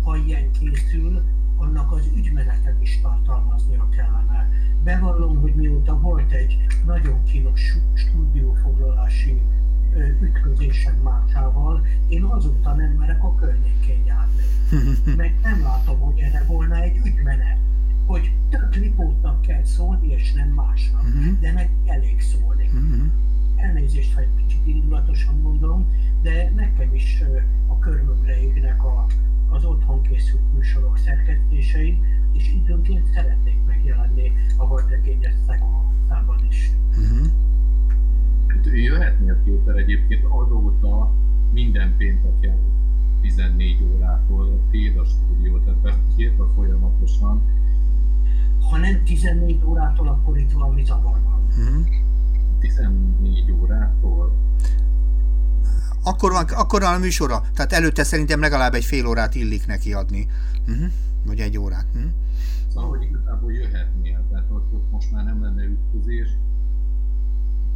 Ha ilyen készül, annak az ügymenetet is tartalmaznia kellene. Bevallom, hogy mióta volt egy nagyon kínos stúdiófoglalási ütközésem másával, én azóta nem merek a környékén járni. Meg nem látom, hogy erre volna egy ügymenet, hogy több ripótnak kell szólni, és nem másnak, uh-huh. de meg elég szólni. Elnézést, ha egy kicsit indulatosan mondom, de nekem is a körmömre égnek a, az otthon készült műsorok szerkesztései, és időnként szeretnék megjelenni a vadregényes szegószában is. Uh-huh. Jöhetnél Péter egyébként azóta minden pénteken 14 órától tiéd a stúdió, tehát a folyamatosan. Ha nem 14 órától, akkor itt valami zavar van. Uh-huh. 14 órától? Akkor van, akkor van a műsora. Tehát előtte szerintem legalább egy fél órát illik neki adni. Uh-huh. Vagy egy órát. Uh-huh. Szóval, hogy igazából jöhetnél, tehát ott, most már nem lenne ütközés.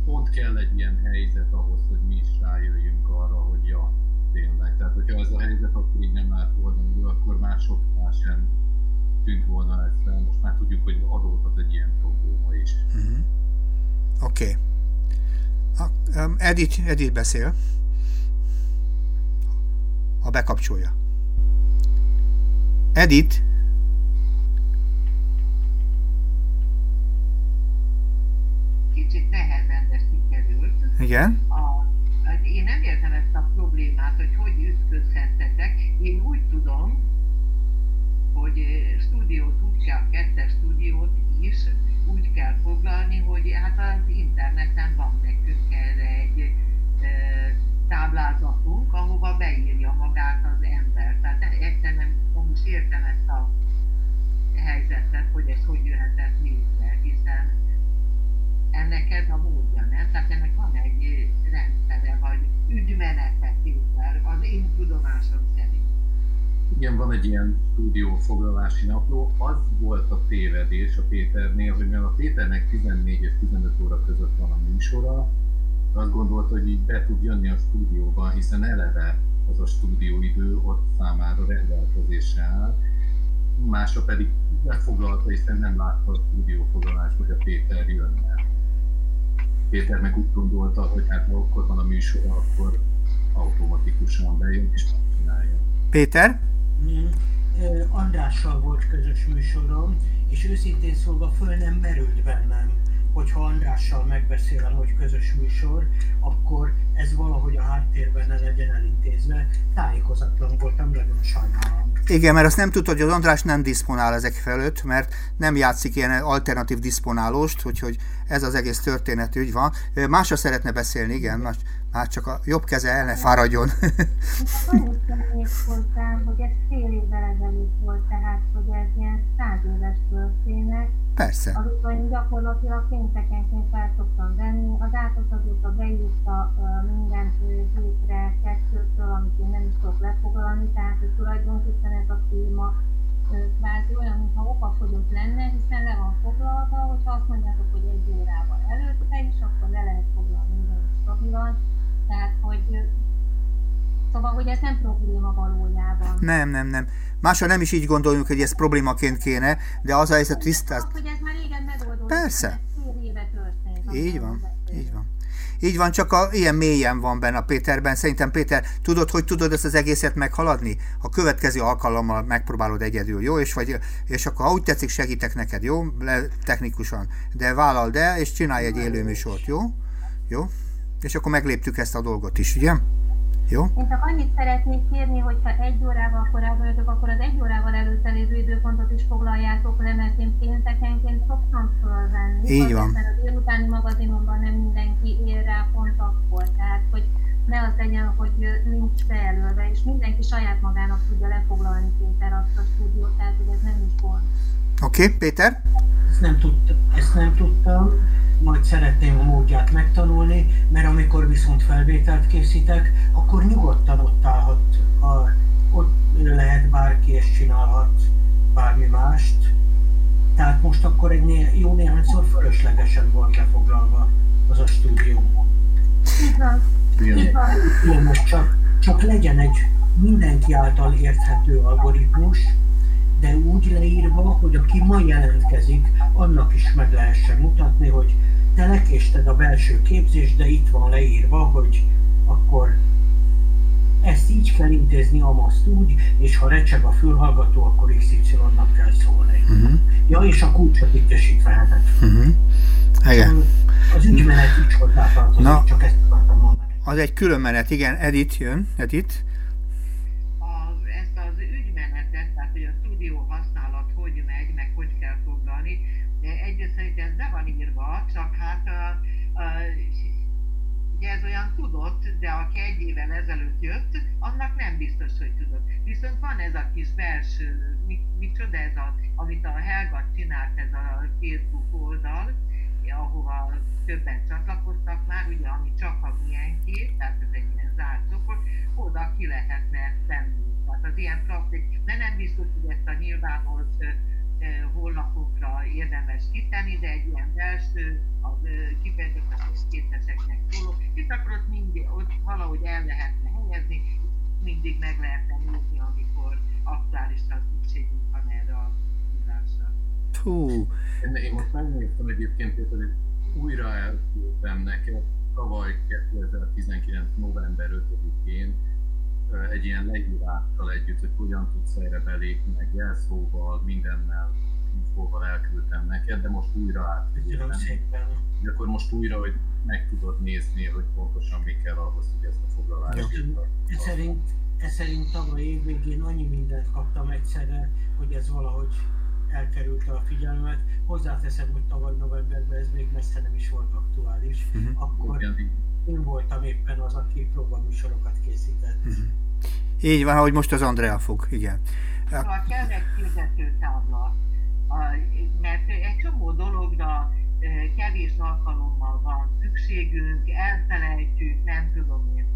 Pont kell egy ilyen helyzet ahhoz, hogy mi is rájöjjünk arra, hogy ja, tényleg. Tehát, hogyha ez a helyzet, akkor így nem állt volna elő, akkor másoknál sem tűnt volna ez fel. Most már tudjuk, hogy adódhat egy ilyen probléma is. Uh-huh. Oké. Okay. Edith, Edith beszél. Ha bekapcsolja. Edith. Kicsit nehezen, de sikerült. Igen. A, hát én nem értem ezt a problémát, hogy hogy ütközhettetek. Én úgy tudom, hogy eh, stúdiót úgy kell, kettes stúdiót is, úgy kell foglalni, hogy hát az interneten van nekünk erre egy e, táblázatunk, ahova beírja magát az ember. Tehát egyszerűen nem is értem ezt a helyzetet, hogy ez hogy jöhetett létre, hiszen ennek ez a módja, nem? Tehát ennek van egy rendszere, vagy ügymenete, az én tudomásom szerint igen, van egy ilyen stúdiófoglalási napló. Az volt a tévedés a Péternél, hogy mivel a Péternek 14 és 15 óra között van a műsora, azt gondolta, hogy így be tud jönni a stúdióba, hiszen eleve az a stúdióidő ott számára rendelkezésre áll. Másra pedig lefoglalta, hiszen nem látta a stúdiófoglalást, hogy a Péter jönne. Péter meg úgy gondolta, hogy hát ha akkor van a műsor, akkor automatikusan bejön és megcsinálja. Péter? Andrással volt közös műsorom, és őszintén szólva föl nem merült bennem, hogyha Andrással megbeszélem, hogy közös műsor, akkor ez valahogy a háttérben ne legyen elintézve. Tájékozatlan voltam, nagyon sajnálom. Igen, mert azt nem tudod, hogy az András nem diszponál ezek felőtt, mert nem játszik ilyen alternatív diszponálóst, úgyhogy ez az egész történet úgy van. Másra szeretne beszélni, igen, más, már csak a jobb keze el ne fáradjon. Annyit hogy ez fél évvel ezelőtt volt, tehát hogy ez ilyen száz éves történet. Persze. Amikor én gyakorlatilag péntekenként fel szoktam venni, az átot azóta beírta minden hétre kettőtől, amit én nem is tudok lefoglalni, tehát hogy tulajdonképpen ez a téma kvázi olyan, mintha okafogyott lenne, hiszen le van foglalva, hogyha azt mondjátok, hogy egy órával előtte is, akkor le lehet foglalni minden stabilan. Tehát, hogy Szóval, hogy ez nem probléma valójában. Nem, nem, nem. Másra nem is így gondoljuk, hogy ez problémaként kéne, de az a helyzet tisztáz. Hogy ez már régen megoldódott. Persze. Éve történt. Így van, így van. Így van, csak a, ilyen mélyen van benne a Péterben. Szerintem Péter, tudod, hogy tudod ezt az egészet meghaladni? A következő alkalommal megpróbálod egyedül, jó? És, vagy, és akkor, ha úgy tetszik, segítek neked, jó? Le, technikusan. De vállald el, és csinálj egy élő műsort, jó? Jó? És akkor megléptük ezt a dolgot is, ugye? Jó? Én csak annyit szeretnék kérni, hogy ha egy órával korábban jöttök, akkor az egy órával előtte lévő időpontot is foglaljátok le, mert én péntekenként szoktam fölvenni. Így van. Mert a délutáni magazinomban nem mindenki ér rá pont akkor. Tehát, hogy ne az legyen, hogy nincs bejelölve, és mindenki saját magának tudja lefoglalni Péter azt a stúdiót, tehát hogy ez nem is gond. Oké, okay, Péter? Ezt nem, tudta, ezt nem tudtam, majd szeretném a módját megtanulni, mert amikor viszont felvételt készítek, akkor nyugodtan ott állhat, a, ott lehet bárki és csinálhat bármi mást. Tehát most akkor egy né, jó néhányszor fölöslegesen volt lefoglalva az a stúdió. Igen, most csak, csak legyen egy mindenki által érthető algoritmus, de úgy leírva, hogy aki ma jelentkezik, annak is meg lehessen mutatni, hogy te lekésted a belső képzést, de itt van leírva, hogy akkor ezt így kell intézni, amaszt úgy, és ha recseg a fülhallgató, akkor XY-nak kell szólni. Uh-huh. Ja, és a kulcsot itt esítve uh-huh. Igen. Az ügymenet így hozzátartozik, Na, csak ezt akartam mondani. Az egy külön menet, igen, Edith jön, Edith. Ez olyan tudott, de aki egy évvel ezelőtt jött, annak nem biztos, hogy tudott. Viszont van ez a kis belső, micsoda ez a, amit a Helga csinált, ez a Facebook oldal, ahova többen csatlakoztak már, ugye, ami csak a milyenkét, tehát ez egy ilyen zárt csoport, oda ki lehetne tenni. Tehát az ilyen praktik, de nem biztos, hogy ezt a nyilvános honlapokra érdemes kitenni, de egy ilyen belső, az kifejezetten kéteseknek szóló, és akkor ott, mindig, ott valahogy el lehetne helyezni, mindig meg lehetne nézni, amikor aktuálisan szükségünk van erre a tudásra. Hú. Én most megnéztem egyébként, hogy újra elküldtem neked tavaly 2019. november 5-én egy ilyen leírással együtt, hogy hogyan tudsz erre belépni, meg jelszóval, mindennel, infóval elküldtem neked, de most újra átküldtem. És akkor most újra, hogy meg tudod nézni, hogy pontosan mi kell ahhoz, hogy ezt a foglalást Ez szerint, ez szerint tavaly évvégén annyi mindent kaptam egyszerre, hogy ez valahogy elkerült a figyelmet. Hozzáteszem, hogy tavaly novemberben ez még messze nem is volt aktuális. Uh-huh. Akkor Igen én voltam éppen az, aki próbaműsorokat készített. Uh-huh. Így van, hogy most az Andrea fog, igen. Szóval kell egy fizetőtábla, mert egy csomó dologra kevés alkalommal van szükségünk, elfelejtjük, nem tudom én.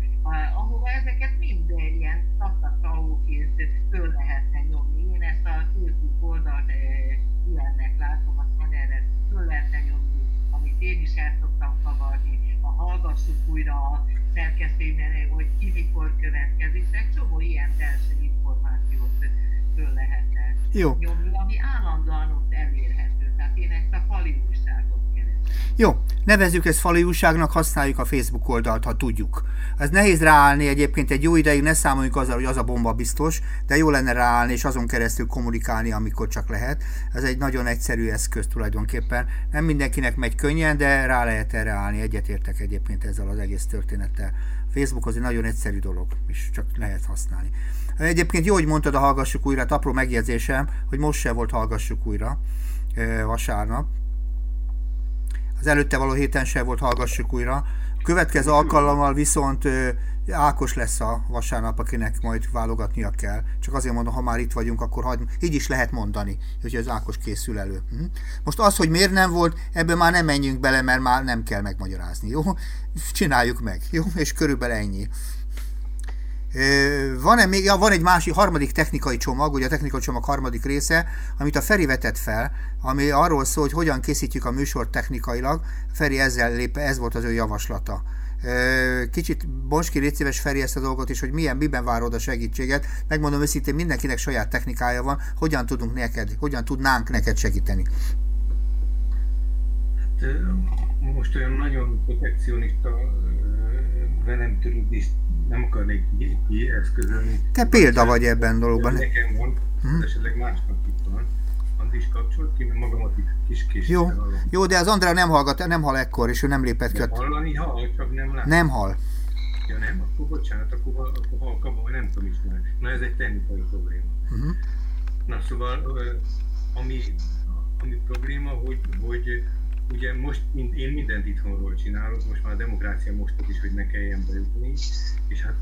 Ahova ezeket mind ilyen tattatalóként föl lehetne nyomni. Én ezt a Facebook oldalt ilyennek látom, azt van erre föl lehetne nyomni, amit én is el szoktam kavarni hallgassuk újra a szerkesztőjének, hogy ki mikor következik, de csomó ilyen belső információt föl lehetne nyomni, ami állandóan ott elérhető. Tehát én ezt a falius jó, nevezzük ezt fali újságnak, használjuk a Facebook oldalt, ha tudjuk. Ez nehéz ráállni egyébként egy jó ideig, ne számoljuk azzal, hogy az a bomba biztos, de jó lenne ráállni és azon keresztül kommunikálni, amikor csak lehet. Ez egy nagyon egyszerű eszköz tulajdonképpen. Nem mindenkinek megy könnyen, de rá lehet erre állni. Egyetértek egyébként ezzel az egész történettel. Facebook az egy nagyon egyszerű dolog, és csak lehet használni. Egyébként jó, hogy mondtad a hallgassuk újra, apró megjegyzésem, hogy most se volt hallgassuk újra vasárnap. Az előtte való héten se volt hallgassuk újra. A következő alkalommal viszont Ákos lesz a vasárnap, akinek majd válogatnia kell. Csak azért mondom, ha már itt vagyunk, akkor hagy, így is lehet mondani, hogy az Ákos készül elő. Mhm. Most az, hogy miért nem volt, ebbe már nem menjünk bele, mert már nem kell megmagyarázni, jó? Csináljuk meg, jó? És körülbelül ennyi. Van-e még, ja, van egy másik, harmadik technikai csomag, ugye a technikai csomag harmadik része, amit a Feri vetett fel, ami arról szól, hogy hogyan készítjük a műsort technikailag. Feri ezzel lép, ez volt az ő javaslata. Kicsit most ki, légy szíves Feri ezt a dolgot is, hogy milyen, miben várod a segítséget. Megmondom őszintén, mindenkinek saját technikája van, hogyan tudunk neked, hogyan tudnánk neked segíteni. Hát, most olyan nagyon protekcionista velem törődést nem akarnék eszközölni. Te példa vagy ebben dologban. Nekem van, hmm. esetleg másnak itt van. Andris kapcsolt ki, mert magamat itt kis kis Jó, jó, de az Andrá nem hallgat, nem hall ekkor, és ő nem lépett ki. Hallani hall, csak nem lát. Nem hall. Ja nem, akkor bocsánat, akkor, akkor halkabban, vagy nem tudom is. Na ez egy technikai probléma. Uh-huh. Na szóval, ami, ami probléma, hogy, hogy ugye most mind, én mindent itthonról csinálok, most már a demokrácia most is, hogy ne kelljen bejutni, és hát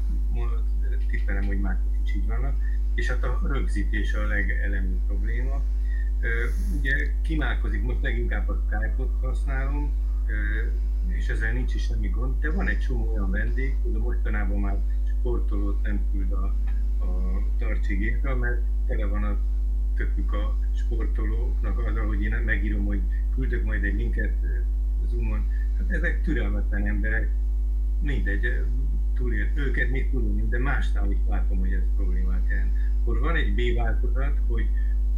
tippelem, hogy már is így vannak, és hát a rögzítés a legelemibb probléma. Ugye kínálkozik, most leginkább a Skype-ot használom, és ezzel nincs is semmi gond, de van egy csomó olyan vendég, hogy mostanában már sportolót nem küld a, a tartsigékra, mert tele van a többük a sportolóknak azzal, hogy én megírom, hogy küldök majd egy linket Zoomon. Hát ezek türelmetlen emberek, mindegy, túlér, őket még tudom, de másnál is látom, hogy ez problémát jelent. Akkor van egy B változat, hogy,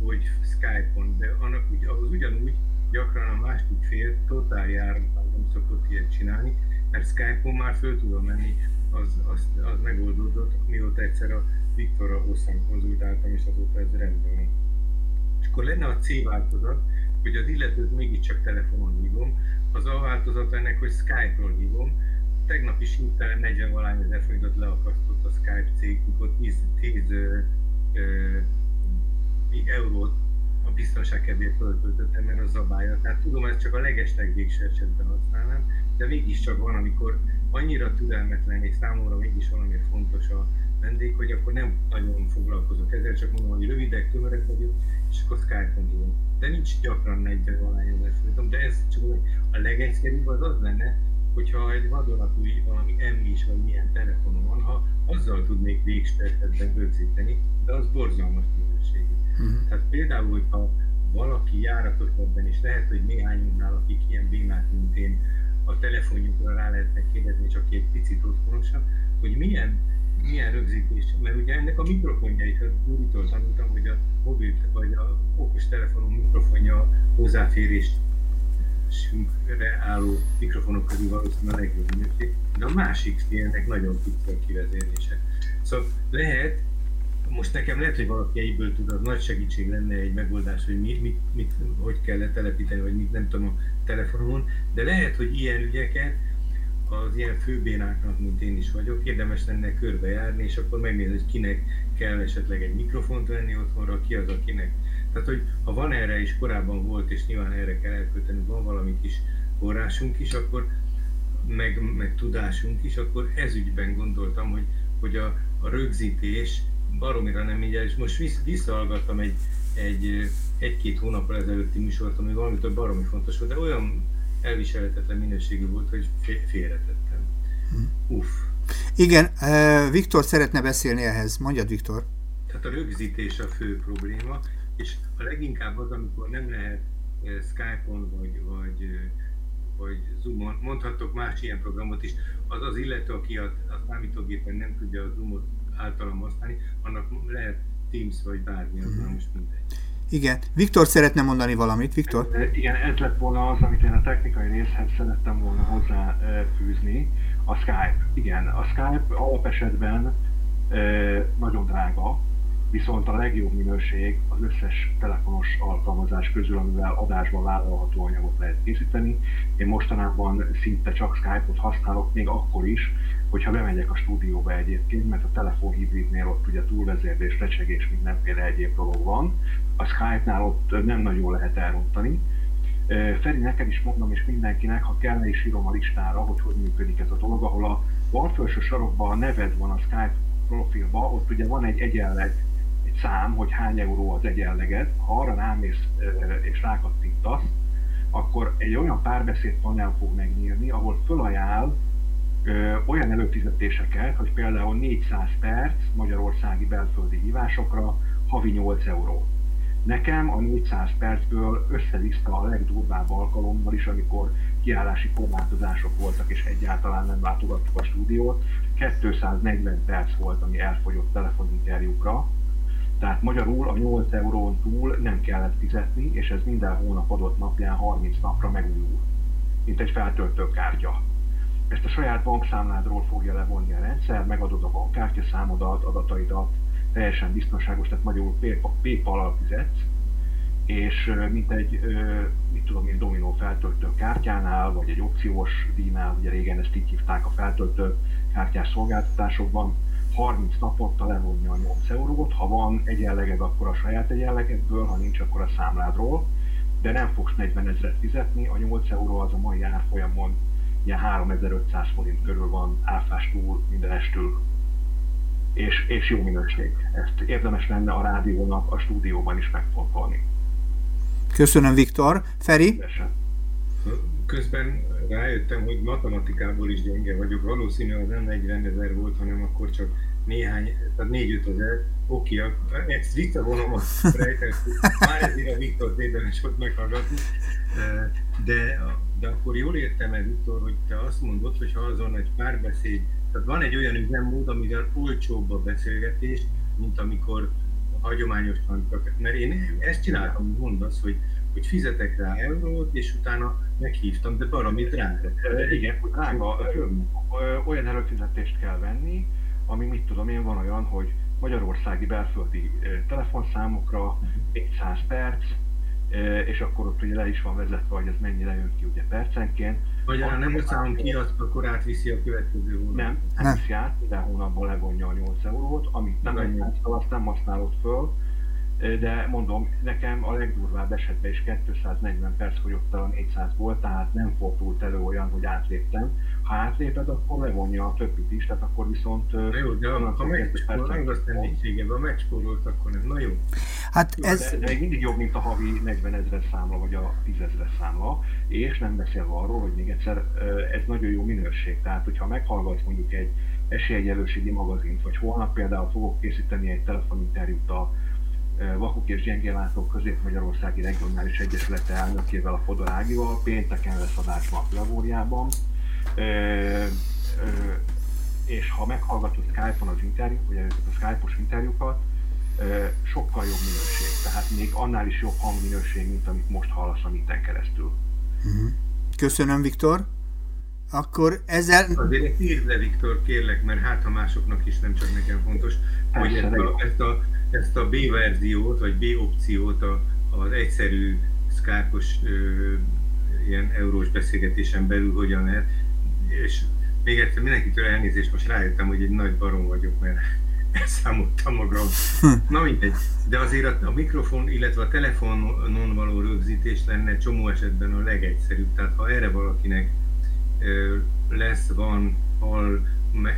hogy Skype-on, de annak ugy, ahhoz ugyanúgy gyakran a másik fél totál jár, nem szokott ilyet csinálni, mert Skype-on már föl tudom menni, az, az, az megoldódott, mióta egyszer a Viktorra hosszan konzultáltam, és azóta ez rendben van. És akkor lenne a C változat, hogy az illetőt mégiscsak telefonon hívom, az A változat ennek, hogy Skype-ról hívom, tegnap is hirtelen 40 valány ezer forintot leakasztott a Skype cég, mikor 10, 10 ö, ö, eurót a biztonság kedvéért föltöltöttem, mert az zabálja. Tehát tudom, ez csak a legesleg végső esetben használnám, de mégiscsak van, amikor annyira türelmetlen és számomra mégis valamiért fontos a vendég, hogy akkor nem nagyon foglalkozok ezzel, csak mondom, hogy rövidek, tömörek vagyok, és akkor Skype-on hívom. De nincs gyakran 40 valány ezer forintom, de ez csak a legegyszerűbb az az lenne, hogyha egy vadonatúj valami m is, vagy milyen telefonom van, ha azzal tudnék végstertetben rögzíteni, de az borzalmas minőségű. Uh-huh. Tehát például, hogyha valaki járatosabban, és lehet, hogy néhányunknál, akik ilyen bénák, mint én, a telefonjukra rá lehetne kérdezni, csak egy picit otthonosabb, hogy milyen, milyen rögzítés, mert ugye ennek a mikrofonjait, a Gyuritól tanultam, hogy a mobil vagy a okos telefonon mikrofonja hozzáférést rendelkezésünkre álló mikrofonok közül valószínűleg a legjobb minőség, de a másik félnek nagyon pici a kivezérlése. Szóval lehet, most nekem lehet, hogy valaki egyből tud, az nagy segítség lenne egy megoldás, hogy mit, mit, mit, hogy kell letelepíteni, vagy mit nem tudom a telefonomon, de lehet, hogy ilyen ügyeket az ilyen főbénáknak, mint én is vagyok, érdemes lenne körbejárni, és akkor megnézni, hogy kinek kell esetleg egy mikrofont venni otthonra, ki az, akinek. Tehát, hogy ha van erre is, korábban volt, és nyilván erre kell elkölteni, van valami kis forrásunk is, akkor meg, meg tudásunk is, akkor ez ügyben gondoltam, hogy, hogy a, a rögzítés baromira nem így és most vissz, visszahallgattam egy, egy, egy-két hónappal ezelőtti műsort, ami valamitől baromi fontos volt, de olyan elviselhetetlen minőségű volt, hogy félretettem. Hm. Uff. Igen, Viktor szeretne beszélni ehhez. Mondjad, Viktor. Tehát a rögzítés a fő probléma, és a leginkább az, amikor nem lehet eh, Skype-on vagy, vagy, eh, vagy Zoom-on, mondhatok más ilyen programot is, az az illető, aki a, a számítógépen nem tudja a Zoom-ot általam használni, annak lehet Teams vagy bármi, az már most mindegy. Igen. Viktor szeretne mondani valamit, Viktor? Igen, ez lett volna az, amit én a technikai részhez szerettem volna hozzáfűzni. A Skype. Igen, a Skype alapesetben nagyon drága, viszont a legjobb minőség az összes telefonos alkalmazás közül, amivel adásban vállalható anyagot lehet készíteni. Én mostanában szinte csak Skype-ot használok, még akkor is, hogyha bemegyek a stúdióba egyébként, mert a telefonhibridnél ott ugye túlvezérlés, recsegés, mindenféle egyéb dolog van. A Skype-nál ott nem nagyon lehet elrontani. Feri, neked is mondom, és mindenkinek, ha kell, is írom a listára, hogy hogy működik ez a dolog, ahol a bal felső sarokban a neved van a Skype profilba, ott ugye van egy egyenleg egy szám, hogy hány euró az egyenleged, ha arra rámész és rákattintasz, akkor egy olyan párbeszéd panel fog megnyílni, ahol fölajánl ö, olyan előfizetéseket, hogy például 400 perc magyarországi belföldi hívásokra havi 8 euró. Nekem a 400 percből összeliszta a legdurvább alkalommal is, amikor kiállási korlátozások voltak, és egyáltalán nem látogattuk a stúdiót. 240 perc volt, ami elfogyott telefoninterjúkra, tehát magyarul a 8 eurón túl nem kellett fizetni, és ez minden hónap adott napján 30 napra megújul, mint egy feltöltőkártya. Ezt a saját bankszámládról fogja levonni a rendszer, megadod a bankkártya számodat, adataidat, teljesen biztonságos, tehát magyarul PayPal-al fizetsz, és mint egy, mit tudom én, dominó feltöltő kártyánál, vagy egy opciós díjnál, ugye régen ezt így hívták a feltöltő kártyás szolgáltatásokban, 30 naponta levonja a 8 eurót, ha van egyenleged, akkor a saját egyenlegedből, ha nincs, akkor a számládról, de nem fogsz 40 ezeret fizetni, a 8 euró az a mai árfolyamon ilyen 3500 forint körül van áfástól, mindenestől, és, és jó minőség. Ezt érdemes lenne a rádiónak a stúdióban is megfontolni. Köszönöm, Viktor. Feri? Közben rájöttem, hogy matematikából is gyenge vagyok. Valószínű az nem 40 ezer volt, hanem akkor csak néhány, tehát 4-5 ezer. Oké, ezt visszavonom a rejtett. Már ezért a Viktor érdemes ott meghallgatni. De, de akkor jól értem el, Viktor, hogy te azt mondod, hogy ha azon egy párbeszéd, tehát van egy olyan üzemmód, amivel olcsóbb a beszélgetés, mint amikor hagyományosan mert én ezt csináltam, hogy mondasz, hogy, hogy fizetek rá eurót, és utána meghívtam, de valami drága. Igen, drága. Olyan előfizetést kell venni, ami mit tudom én, van olyan, hogy magyarországi belföldi telefonszámokra 500 perc, és akkor ott ugye le is van vezetve, hogy ez mennyire jön ki ugye percenként. Vagy ha nem osztálom ki, azt akkor átviszi a következő hónap. Nem, nem viszi át, minden hónapban levonja a 8 eurót, amit nem, nem azt nem használod föl, de mondom, nekem a legdurvább esetben is 240 perc fogyott a 400 volt, tehát nem fordult elő olyan, hogy átléptem. Ha átléped, akkor levonja a többit is, tehát akkor viszont... Na jó, de azt nem ha megspórolt, akkor nem. Na jó. Hát ez... De, de még mindig jobb, mint a havi 40 ezer számla, vagy a 10 ezer számla, és nem beszélve arról, hogy még egyszer ez nagyon jó minőség. Tehát, hogyha meghallgatsz mondjuk egy esélyegyelőségi magazint, vagy holnap például fogok készíteni egy telefoninterjút a Vakok és Gyengéllátók Közép-Magyarországi Regionális Egyesülete elnökével, a Fodor Ágival. Pénteken lesz adásban a Pilagóriában. És ha meghallgatod Skype-on az interjú, vagy a Skype-os interjúkat, sokkal jobb minőség. Tehát még annál is jobb hangminőség, mint amit most hallasz a miten keresztül. Mhm. Köszönöm, Viktor. Akkor ezzel... Azért írd le, Viktor, kérlek, mert hát ha másoknak is nem csak nekem fontos, hogy ezt a, ezt a ezt a B verziót, vagy B opciót a, az egyszerű szkápos ilyen eurós beszélgetésen belül hogyan lehet, és még egyszer mindenkitől elnézést, most rájöttem, hogy egy nagy barom vagyok, mert elszámoltam magam. Na mindegy, de azért a, a mikrofon, illetve a telefonon való rögzítés lenne csomó esetben a legegyszerűbb. Tehát ha erre valakinek ö, lesz, van, hall,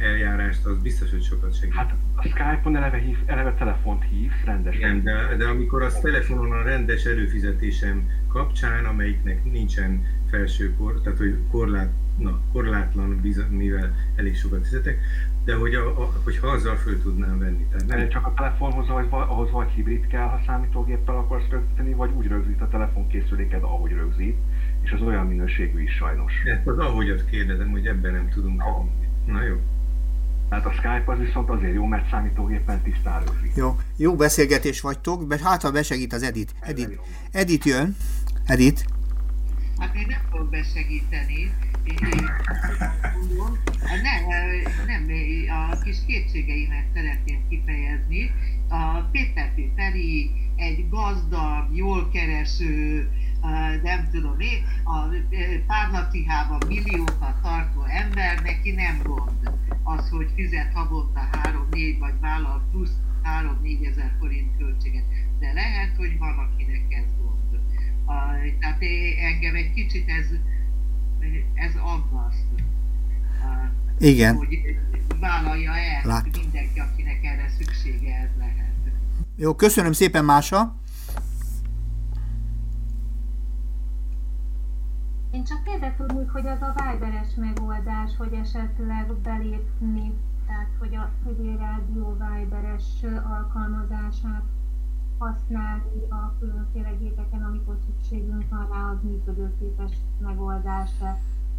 eljárást, az biztos, hogy sokat segít. Hát a Skype-on eleve, hív, eleve telefont hív rendesen. Igen, de, de amikor az telefonon a rendes előfizetésem kapcsán, amelyiknek nincsen felső kor, tehát hogy korlát, na, korlátlan, mivel elég sokat fizetek, de hogy a, a, hogyha azzal föl tudnám venni. Tehát nem... Csak a telefonhoz, vagy, ahhoz vagy hibrid kell, ha számítógéppel akarsz rögzíteni, vagy úgy rögzít a telefonkészüléked, ahogy rögzít, és az olyan minőségű is sajnos. Ezt az ahogyat kérdezem, hogy ebben nem tudunk. Oh. Na jó. Tehát a Skype az viszont azért jó, mert számítógépen tisztán rögzít. Jó, jó beszélgetés vagytok, de hát ha besegít az Edit. Edit, Edit jön. Edit. Hát én nem fogok besegíteni. Nem, nem, a kis kétségeimet szeretném kifejezni. A Péter Feri egy gazdag, jól kereső, nem tudom én, a párnacihában milliókat tartó ember, neki nem gond az, hogy fizet havonta 3-4 vagy vállal plusz 3-4 ezer forint költséget. De lehet, hogy van, akinek ez gond. Tehát engem egy kicsit ez, ez aggaszt. Igen. Hogy vállalja el Lát. mindenki, akinek erre szüksége ez lehet. Jó, köszönöm szépen, Mása. Én csak tudnék, hogy az a Viberes megoldás, hogy esetleg belépni, tehát hogy a civil rádió Viberes alkalmazását használni a különféle gépeken, amikor szükségünk van rá, az működőképes megoldás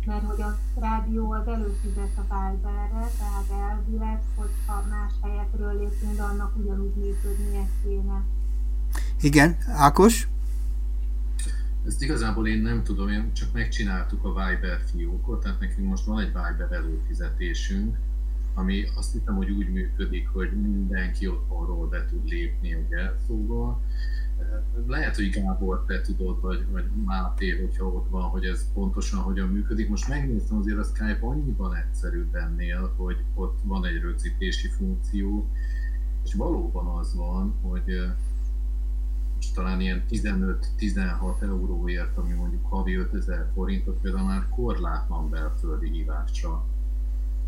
mert hogy a rádió az előfizet a Viberre, tehát elvileg, hogyha más helyekről lépünk, de annak ugyanúgy működnie kéne. Igen, Ákos? Ezt igazából én nem tudom, én csak megcsináltuk a Viber fiókot, tehát nekünk most van egy Viber előfizetésünk, ami azt hiszem, hogy úgy működik, hogy mindenki otthonról be tud lépni egy jelszóval. Lehet, hogy Gábor te tudod, vagy, vagy Máté, hogyha ott van, hogy ez pontosan hogyan működik. Most megnéztem azért a Skype annyiban egyszerűbb ennél, hogy ott van egy rögzítési funkció, és valóban az van, hogy most talán ilyen 15-16 euróért, ami mondjuk havi 5000 forintot, például már korlátlan belföldi hívásra.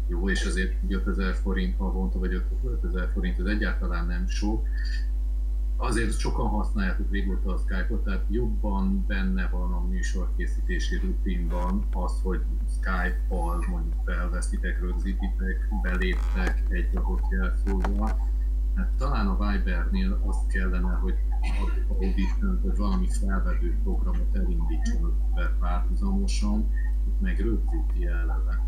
Jó, és azért 5000 forint havonta, vagy 5000 forint az egyáltalán nem sok. Azért sokan használjátok régóta a Skype-ot, tehát jobban benne van a műsorkészítési rutinban az, hogy Skype-al mondjuk felvesztitek, rögzítitek, beléptek egy adott jelszóval. Hát talán a Vibernél azt kellene, hogy auditnunk, hogy valami felvevő programot elindítson Viber párhuzamosan, meg rögzíti eleve.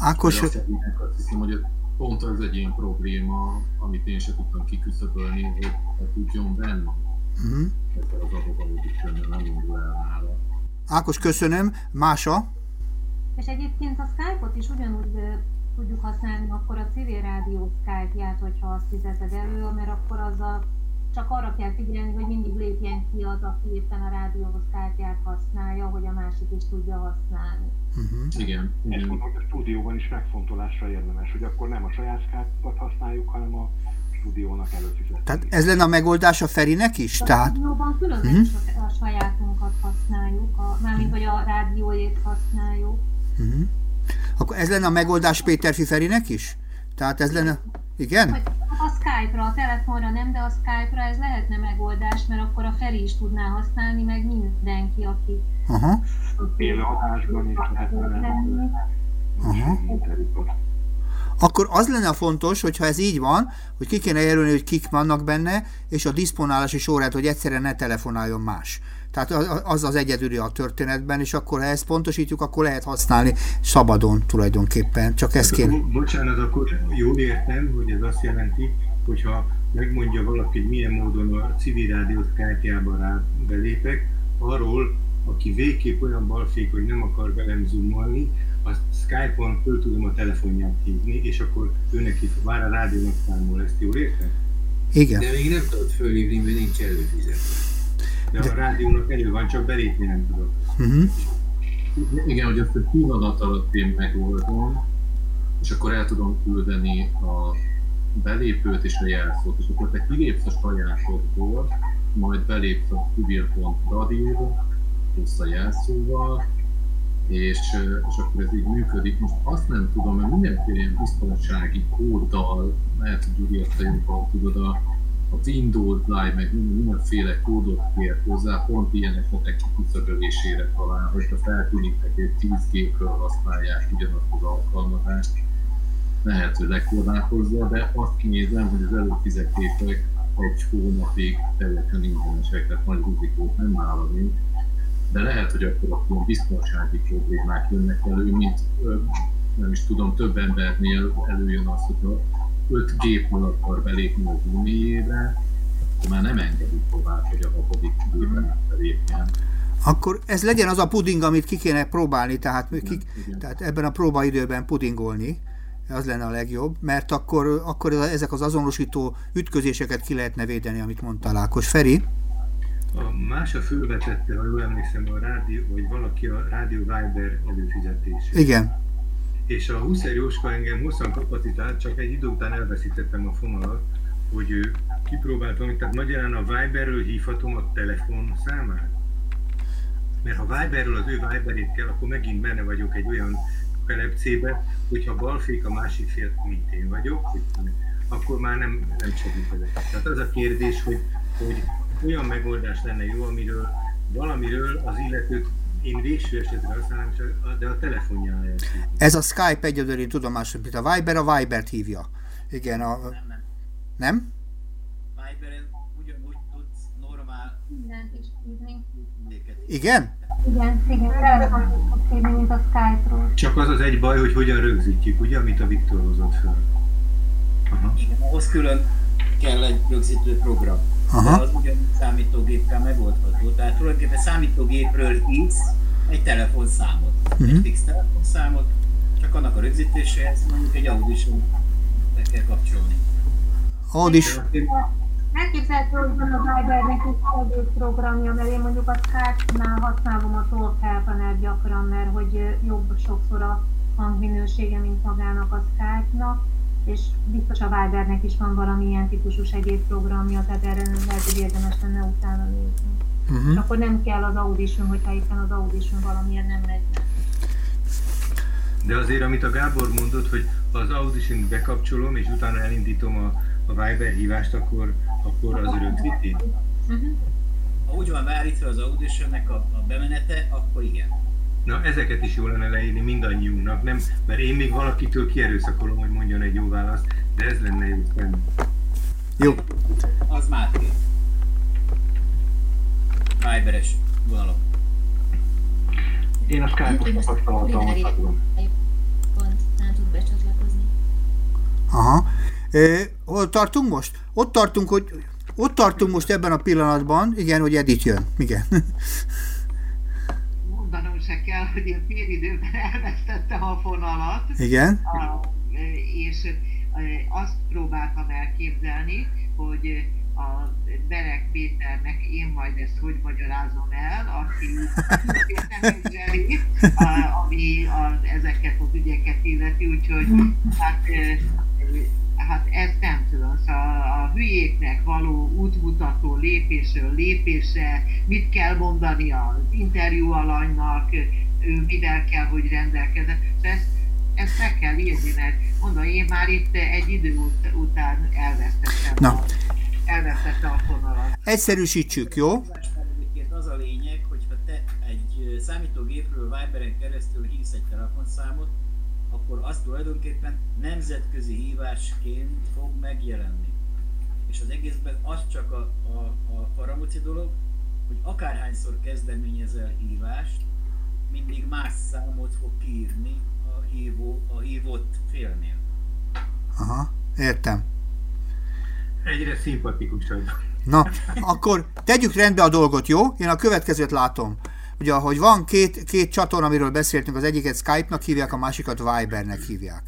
Ákos... Azt, azt hiszem, hogy pont az egy ilyen probléma, amit én sem tudtam kiküszöbölni, hogy tudjon benni. Uh-huh. Ezzel az adott nem indul el nála. Ákos, köszönöm. Mása? És egyébként a Skype-ot is ugyanúgy tudjuk használni akkor a civil rádió Skype-ját, hogyha azt fizeted elő, mert akkor az a csak arra kell figyelni, hogy mindig lépjen ki az, aki éppen a rádióhoz kártyát használja, hogy a másik is tudja használni. Uh-huh. Igen. Ezt mondom, hogy a stúdióban is megfontolásra érdemes, hogy akkor nem a saját skype használjuk, hanem a stúdiónak előfizetni. Tehát ez lenne a megoldás a Ferinek is? A Tehát... stúdióban különben uh-huh. a, a sajátunkat használjuk, a, mármint hogy a rádióét használjuk. Uh-huh. Akkor ez lenne a megoldás Péterfi Ferinek is? Tehát ez lenne... Igen? Hogy a Skype-ra, a telefonra nem, de a Skype-ra ez lehetne megoldás, mert akkor a Feri is tudná használni, meg mindenki, aki... Aha. Élőadásban is lehetne Aha. Akkor az lenne fontos, hogyha ez így van, hogy ki kéne jelölni, hogy kik vannak benne, és a diszponálási sorát, hogy egyszerre ne telefonáljon más. Tehát az az egyedüli a történetben, és akkor ha ezt pontosítjuk, akkor lehet használni szabadon tulajdonképpen. Csak ezt kéne. Bocsánat, akkor jól értem, hogy ez azt jelenti, hogyha megmondja valaki, hogy milyen módon a civil rádiót kártyában rá belépek, arról, aki végképp olyan balfék, hogy nem akar velem zoomolni, a Skype-on föl tudom a telefonját hívni, és akkor ő neki vár a rádiónak számol, ezt jól értem? Igen. De még nem tudod fölhívni, mert nincs előfizetve. De, De a rádiónak elő van, csak belépni nem tudok. Uh-huh. Igen, hogy azt a pillanat alatt én megoldom, és akkor el tudom küldeni a belépőt és a jelszót, és akkor te kilépsz a sajátodból, majd belépsz a civil.radio, plusz a jelszóval, és, és akkor ez így működik. Most azt nem tudom, mert mindenféle ilyen biztonsági kóddal, lehet, hogy Gyuri azt jobban tudod, a, az indultláj, meg mindenféle kódot kér hozzá, pont ilyen esetek kiküszöbölésére talán, hogyha feltűnik egy 10 gépről használják ugyanazt az alkalmazást, lehet, hogy lekorlátozza, de azt kinézem, hogy az előfizetések egy hónapig teljesen ingyenesek, tehát nagy rizikót nem vállalunk, de lehet, hogy akkor akkor biztonsági problémák jönnek elő, mint nem is tudom, több embernél előjön az, hogy 5G monokor belépni a gumijébe, akkor már nem engedik tovább, hogy a hatodik gumijébe belépjen. Akkor ez legyen az a puding, amit ki kéne próbálni, tehát, igen, kik, igen. tehát ebben a próbaidőben pudingolni az lenne a legjobb, mert akkor, akkor ezek az azonosító ütközéseket ki lehetne védeni, amit mondtál Ákos. Feri? A mása fölvetette, ha jól emlékszem, a rádió, hogy valaki a rádió Viber előfizetés. Igen. És a Huszer Jóska engem hosszan kapacitált, csak egy idő után elveszítettem a fonalat, hogy ő kipróbáltam, tehát magyarán a Viberről hívhatom a telefon számát. Mert ha Viberről az ő Viberét kell, akkor megint benne vagyok egy olyan pelepcébe, hogyha balfék a másik fél, mint én vagyok, akkor már nem, nem segítek. Tehát az a kérdés, hogy, hogy olyan megoldás lenne jó, amiről valamiről az illetőt én végső esetre használom, de a telefonján lehet. Ez a Skype egyedüli tudomás, mint a Viber, a Vibert hívja. Igen, a... Nem? nem. nem? Viberen ugyanúgy tudsz normál... Mindent is hívni. Igen? Igen, igen, hívni, mint a Skype-ról. Csak az az egy baj, hogy hogyan rögzítjük, ugye, amit a Viktor hozott fel. Aha. Igen, ahhoz külön kell egy rögzítő program. Aha. De az ugyanúgy számítógéppel megoldható. Tehát tulajdonképpen számítógépről hívsz egy telefonszámot, uh-huh. egy fix telefonszámot, csak annak a rögzítéséhez mondjuk egy audition be kell kapcsolni. Audition. Elképzelhető, hogy van a Vibernek egy programja, mert én mondjuk a Skype-nál használom a Help gyakran, mert hogy jobb sokszor a hangminősége, mint magának a Skype-nak és biztos a Vibernek is van valamilyen típusú segédprogramja, tehát erre lehet, hogy érdemes lenne utána nézni. Uh-huh. És akkor nem kell az Audition, hogyha éppen az Audition valamiért nem megy De azért, amit a Gábor mondott, hogy az Audition bekapcsolom, és utána elindítom a, a Viber hívást, akkor, akkor az rögzíti? Uh-huh. Ha úgy van beállítva az Auditionnek a, a bemenete, akkor igen. Na, ezeket is jó lenne leírni mindannyiunknak, nem? Mert én még valakitől kierőszakolom, hogy mondjon egy jó választ, de ez lenne jó tenni. Jó. Az Máté. Viberes vonalom. Én a Skype-os tapasztalatom Pont nem tud becsatlakozni. Aha. E, hol tartunk most? Ott tartunk, hogy ott tartunk most ebben a pillanatban, igen, hogy Edith jön. Igen. se kell, hogy én fél időben elvesztettem a fonalat. Igen. A, és azt próbáltam elképzelni, hogy a Berek Péternek én majd ezt hogy magyarázom el, aki nem ami a, ezeket az ügyeket illeti, úgyhogy hát hát ezt nem tudom, szóval a hülyéknek való útmutató lépésről lépésre, mit kell mondani az interjú alanynak, ő mivel kell, hogy rendelkezzen. Ezt, ezt meg kell írni, mert mondom, én már itt egy idő ut- után elvesztettem. Na. A, elvesztette a fonalat. Egyszerűsítsük, jó? Az a lényeg, hogyha te egy számítógépről Viberen keresztül hívsz egy telefonszámot, akkor az tulajdonképpen nemzetközi hívásként fog megjelenni. És az egészben az csak a, a, a faramúci dolog, hogy akárhányszor kezdeményezel hívást, mindig más számot fog kiírni a, hívó, a hívott félnél. Aha, értem. Egyre szimpatikusabb. Na, akkor tegyük rendbe a dolgot, jó? Én a következőt látom ugye, hogy van két, két csatorna, amiről beszéltünk, az egyiket Skype-nak hívják, a másikat Vibernek hívják.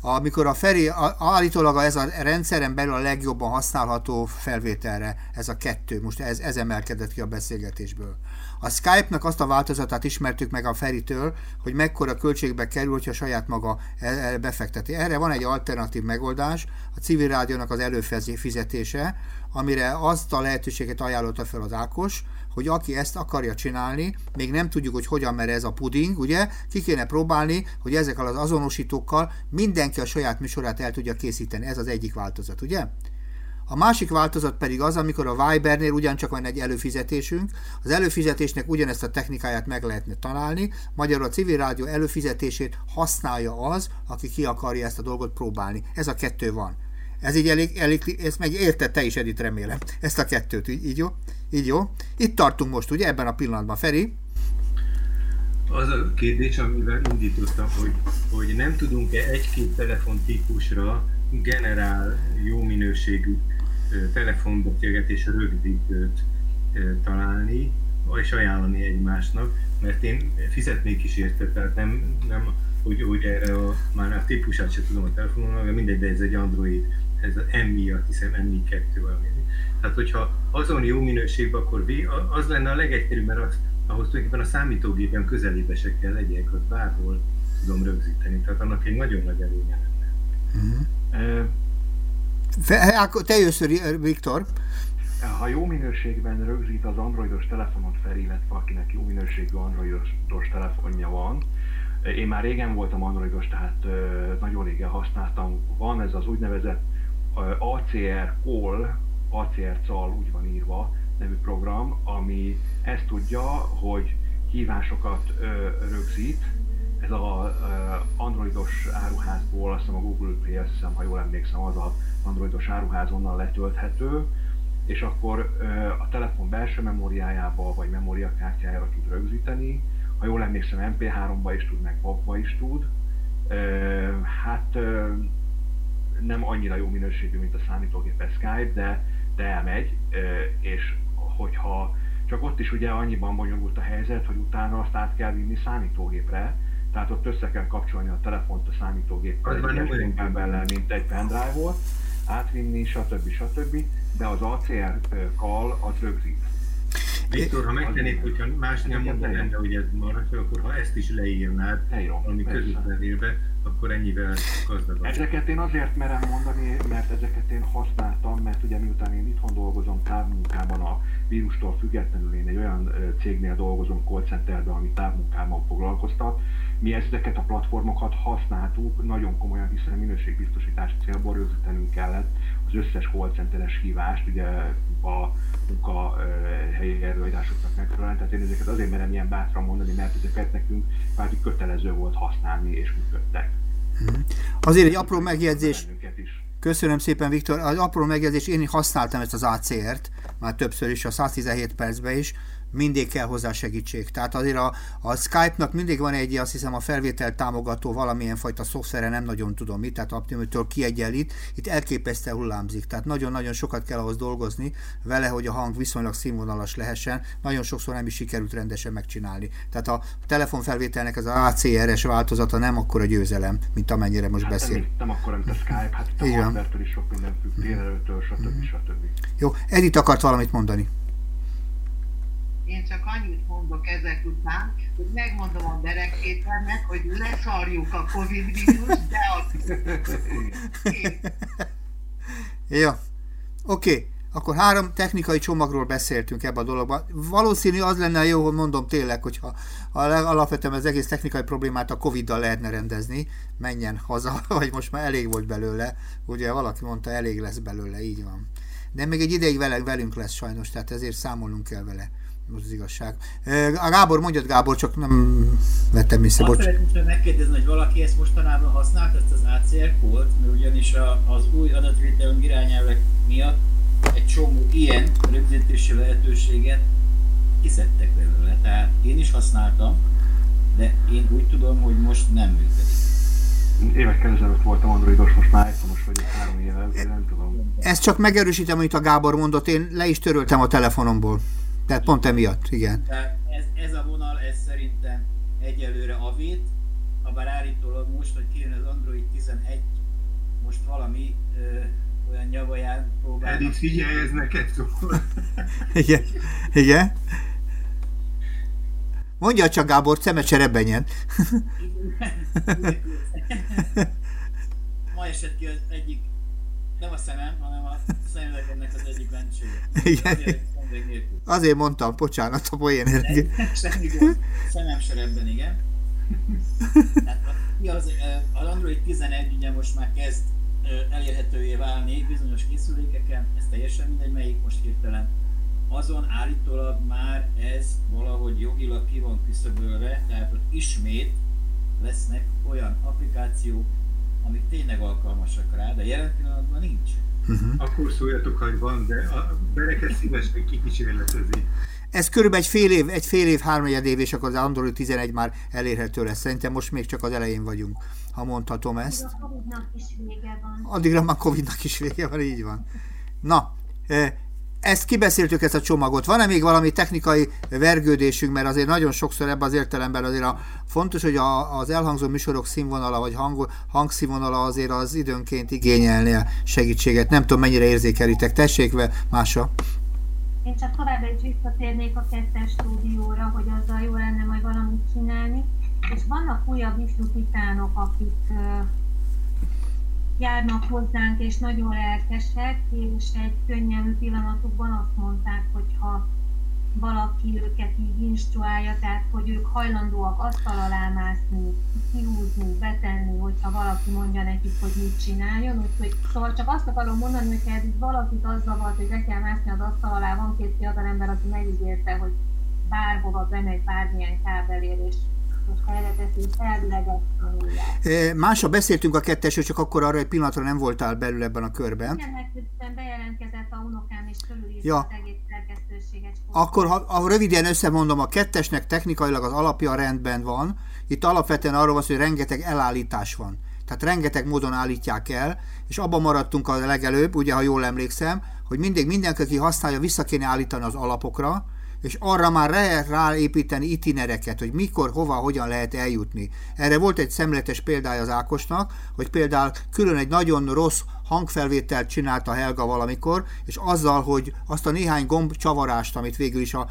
Amikor a Feri, állítólag ez a rendszeren belül a legjobban használható felvételre, ez a kettő, most ez, ez emelkedett ki a beszélgetésből. A Skype-nak azt a változatát ismertük meg a Feritől, hogy mekkora költségbe kerül, hogyha saját maga befekteti. Erre van egy alternatív megoldás, a civil rádiónak az előfizetése, amire azt a lehetőséget ajánlotta fel az Ákos, hogy aki ezt akarja csinálni, még nem tudjuk, hogy hogyan mer ez a puding, ugye, ki kéne próbálni, hogy ezekkel az azonosítókkal mindenki a saját műsorát el tudja készíteni. Ez az egyik változat, ugye? A másik változat pedig az, amikor a Vibernél ugyancsak van egy előfizetésünk, az előfizetésnek ugyanezt a technikáját meg lehetne találni, magyarul a civil rádió előfizetését használja az, aki ki akarja ezt a dolgot próbálni. Ez a kettő van. Ez így elég, elég ezt meg érted te is, Edith, remélem. Ezt a kettőt, így, így jó? Így jó? Itt tartunk most, ugye, ebben a pillanatban. Feri? az a kérdés, amivel indítottam, hogy, hogy nem tudunk-e egy-két telefontípusra generál jó minőségű telefonbeszélgetés rögzítőt találni, és ajánlani egymásnak, mert én fizetnék is érte, tehát nem, nem hogy, hogy erre a, már a típusát sem tudom a telefonon, mindegy, de ez egy Android, ez a MI, azt hiszem MI2 valami. Tehát, hogyha azon jó minőségben, akkor az lenne a legegyszerűbb, mert az, ahhoz tulajdonképpen a számítógépen közelébe se kell legyek, hogy bárhol tudom rögzíteni. Tehát annak egy nagyon nagy előnye lenne. Uh-huh. Te jössz, Viktor. Ha jó minőségben rögzít az androidos telefonot fel, illetve akinek jó minőségű androidos telefonja van, én már régen voltam androidos, tehát nagyon régen használtam. Van ez az úgynevezett ACR Call, ACR CAL úgy van írva, nevű program, ami ezt tudja, hogy hívásokat rögzít. Ez az androidos áruházból, azt hiszem a Google Play, azt hiszem, ha jól emlékszem, az az androidos áruház onnan letölthető, és akkor a telefon belső memóriájába vagy memóriakártyájára tud rögzíteni, ha jól emlékszem, MP3-ba is tud, meg WAV-ba is tud. Hát nem annyira jó minőségű, mint a számítógép Skype, de, de elmegy, és hogyha csak ott is ugye annyiban bonyolult a helyzet, hogy utána azt át kell vinni számítógépre, tehát ott össze kell kapcsolni a telefont a számítógéppel, egy kábellel, mint egy pendrive-ot, átvinni, stb. stb. De az ACR kal az rögzít. Viktor, ha megtennék, hogyha más nem mondod lenne, hogy ez maradj, akkor ha ezt is leírnád, ami közötlenélbe, akkor ennyivel gazdagabb. Ezeket én azért merem mondani, mert ezeket én használtam, mert ugye miután én itthon dolgozom távmunkában a vírustól függetlenül, én egy olyan cégnél dolgozom call centerben, ami távmunkában foglalkoztat, mi ezeket a platformokat használtuk nagyon komolyan, hiszen minőségbiztosítás célból rögzítenünk kellett az összes call centeres hívást, ugye a munkahelyi előírásoknak megfelelően. Tehát én ezeket azért merem ilyen bátran mondani, mert ezeket nekünk kvázi kötelező volt használni és működtek. Mhm. Azért egy apró megjegyzés. Köszönöm szépen, Viktor. Az apró megjegyzés, én használtam ezt az ACR-t, már többször is, a 117 percben is, mindig kell hozzá segítség. Tehát azért a, a Skype-nak mindig van egy, azt hiszem a felvétel támogató valamilyen fajta szoftvere, nem nagyon tudom mit, tehát amitől kiegyenlít, itt elképesztően hullámzik, tehát nagyon-nagyon sokat kell ahhoz dolgozni vele, hogy a hang viszonylag színvonalas lehessen, nagyon sokszor nem is sikerült rendesen megcsinálni. Tehát a telefonfelvételnek az ACRS változata nem akkora győzelem, mint amennyire most hát beszél. Nem, nem akkor, mint a Skype, hát a hardware is sok minden függ, térerőtől, stb. stb. Jó, Edith akart valamit mondani. Én csak annyit mondok ezek után, hogy megmondom a Derek Péternek, hogy leszarjuk a Covid vírus, de a... Jó. Oké. Akkor három technikai csomagról beszéltünk ebben a dologban. Valószínű az lenne jó, hogy mondom tényleg, hogyha alapvetően az egész technikai problémát a Covid-dal lehetne rendezni, menjen haza, vagy most már elég volt belőle. Ugye valaki mondta, elég lesz belőle, így van. De még egy ideig velünk lesz sajnos, tehát ezért számolnunk kell vele az, az igazság. A Gábor, mondjad Gábor, csak nem vettem észre, bocs. Azt szeretném megkérdezni, hogy valaki ezt mostanában használt, ezt az ACR kólt, mert ugyanis a, az új adatvételünk irányelvek miatt egy csomó ilyen rögzítési lehetőséget kiszedtek belőle. Tehát én is használtam, de én úgy tudom, hogy most nem működik. Évekkel ezelőtt voltam androidos, most már iPhone-os vagyok három éve, nem tudom. Ezt csak megerősítem, amit a Gábor mondott, én le is töröltem a telefonomból. Tehát pont emiatt, igen. Tehát ez, ez a vonal, ez szerintem egyelőre avét, ha bár állítólag most, hogy kijön az Android 11, most valami ö, olyan nyavaján próbálnak. Edith, figyelj, ez neked szól. igen, igen. Mondja csak Gábor, szemecse rebbenjen. Ma esett ki az egyik, nem a szemem, hanem a szemüvegednek az egyik mentsége. Igen. Azért mondtam, bocsánat a poénért. Semmi Szemem se ebben, igen. Tehát az, az Android 11 ugye most már kezd elérhetővé válni bizonyos készülékeken, ez teljesen mindegy, melyik most hirtelen. Azon állítólag már ez valahogy jogilag ki van küszöbölve, tehát ott ismét lesznek olyan applikációk, amik tényleg alkalmasak rá, de jelen pillanatban nincs. Uh-huh. Akkor szóljatok, hogy van, de a bereket szívesen kikísérletezi. Ez körülbelül egy fél év, egy fél év, háromnegyed év, és akkor az Android 11 már elérhető lesz. Szerintem most még csak az elején vagyunk, ha mondhatom ezt. Addigra Covid-nak is vége van. Addigra már Covid-nak is vége van, így van. Na, ezt kibeszéltük, ezt a csomagot. Van-e még valami technikai vergődésünk, mert azért nagyon sokszor ebben az értelemben azért a, fontos, hogy a, az elhangzó műsorok színvonala, vagy hang, hangszínvonala azért az időnként igényelni a segítséget. Nem tudom, mennyire érzékelitek. Tessék, Mása. Én csak továbbra is visszatérnék a kettes stúdióra, hogy azzal jó lenne majd valamit csinálni. És vannak újabb ifjú titánok, akik járnak hozzánk, és nagyon lelkesek, és egy könnyelmű pillanatukban azt mondták, hogy ha valaki őket így instruálja, tehát hogy ők hajlandóak asztal alá mászni, kihúzni, betenni, hogyha valaki mondja nekik, hogy mit csináljon. Úgyhogy, szóval csak azt akarom mondani, hogy ez itt valakit az zavart, hogy be kell mászni az asztal alá, van két fiatal ember, aki megígérte, hogy bárhova bemegy bármilyen kábelér, és Másra beszéltünk a kettesről, csak akkor arra egy pillanatra nem voltál belül ebben a körben. Igen, mert bejelentkezett a unokám, és fölülírta ja. az egész szerkesztőséget. Akkor, ha, ha röviden összemondom, a kettesnek technikailag az alapja rendben van. Itt alapvetően arról van hogy rengeteg elállítás van. Tehát rengeteg módon állítják el, és abban maradtunk a legelőbb, ugye, ha jól emlékszem, hogy mindig mindenki, használja, vissza kéne állítani az alapokra, és arra már lehet ráépíteni itinereket, hogy mikor, hova, hogyan lehet eljutni. Erre volt egy szemletes példája az Ákosnak, hogy például külön egy nagyon rossz hangfelvételt csinálta Helga valamikor, és azzal, hogy azt a néhány gomb csavarást, amit végül is a,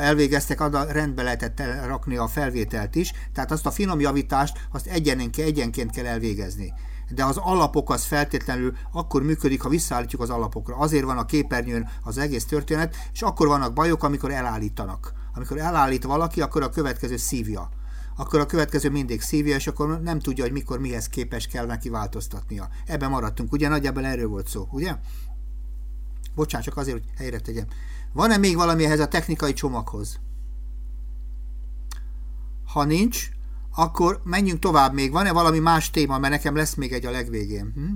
elvégeztek, a rendbe lehetett rakni a felvételt is, tehát azt a finom javítást, azt egyenként, egyenként kell elvégezni de az alapok az feltétlenül akkor működik, ha visszaállítjuk az alapokra. Azért van a képernyőn az egész történet, és akkor vannak bajok, amikor elállítanak. Amikor elállít valaki, akkor a következő szívja. Akkor a következő mindig szívja, és akkor nem tudja, hogy mikor mihez képes kell neki változtatnia. Ebben maradtunk, ugye? Nagyjából erről volt szó, ugye? Bocsánat, csak azért, hogy helyre tegyem. Van-e még valami ehhez a technikai csomaghoz? Ha nincs, akkor menjünk tovább még. Van-e valami más téma, mert nekem lesz még egy a legvégén. Hm?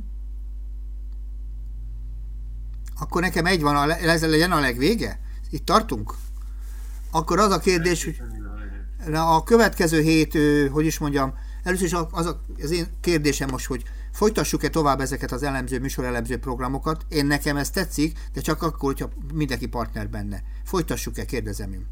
Akkor nekem egy van, a, ez legyen a legvége? Itt tartunk? Akkor az a kérdés, hogy a következő hét, hogy is mondjam, először is az, a, az én kérdésem most, hogy folytassuk-e tovább ezeket az elemző, műsorelemző programokat? Én nekem ez tetszik, de csak akkor, hogyha mindenki partner benne. Folytassuk-e, kérdezem én.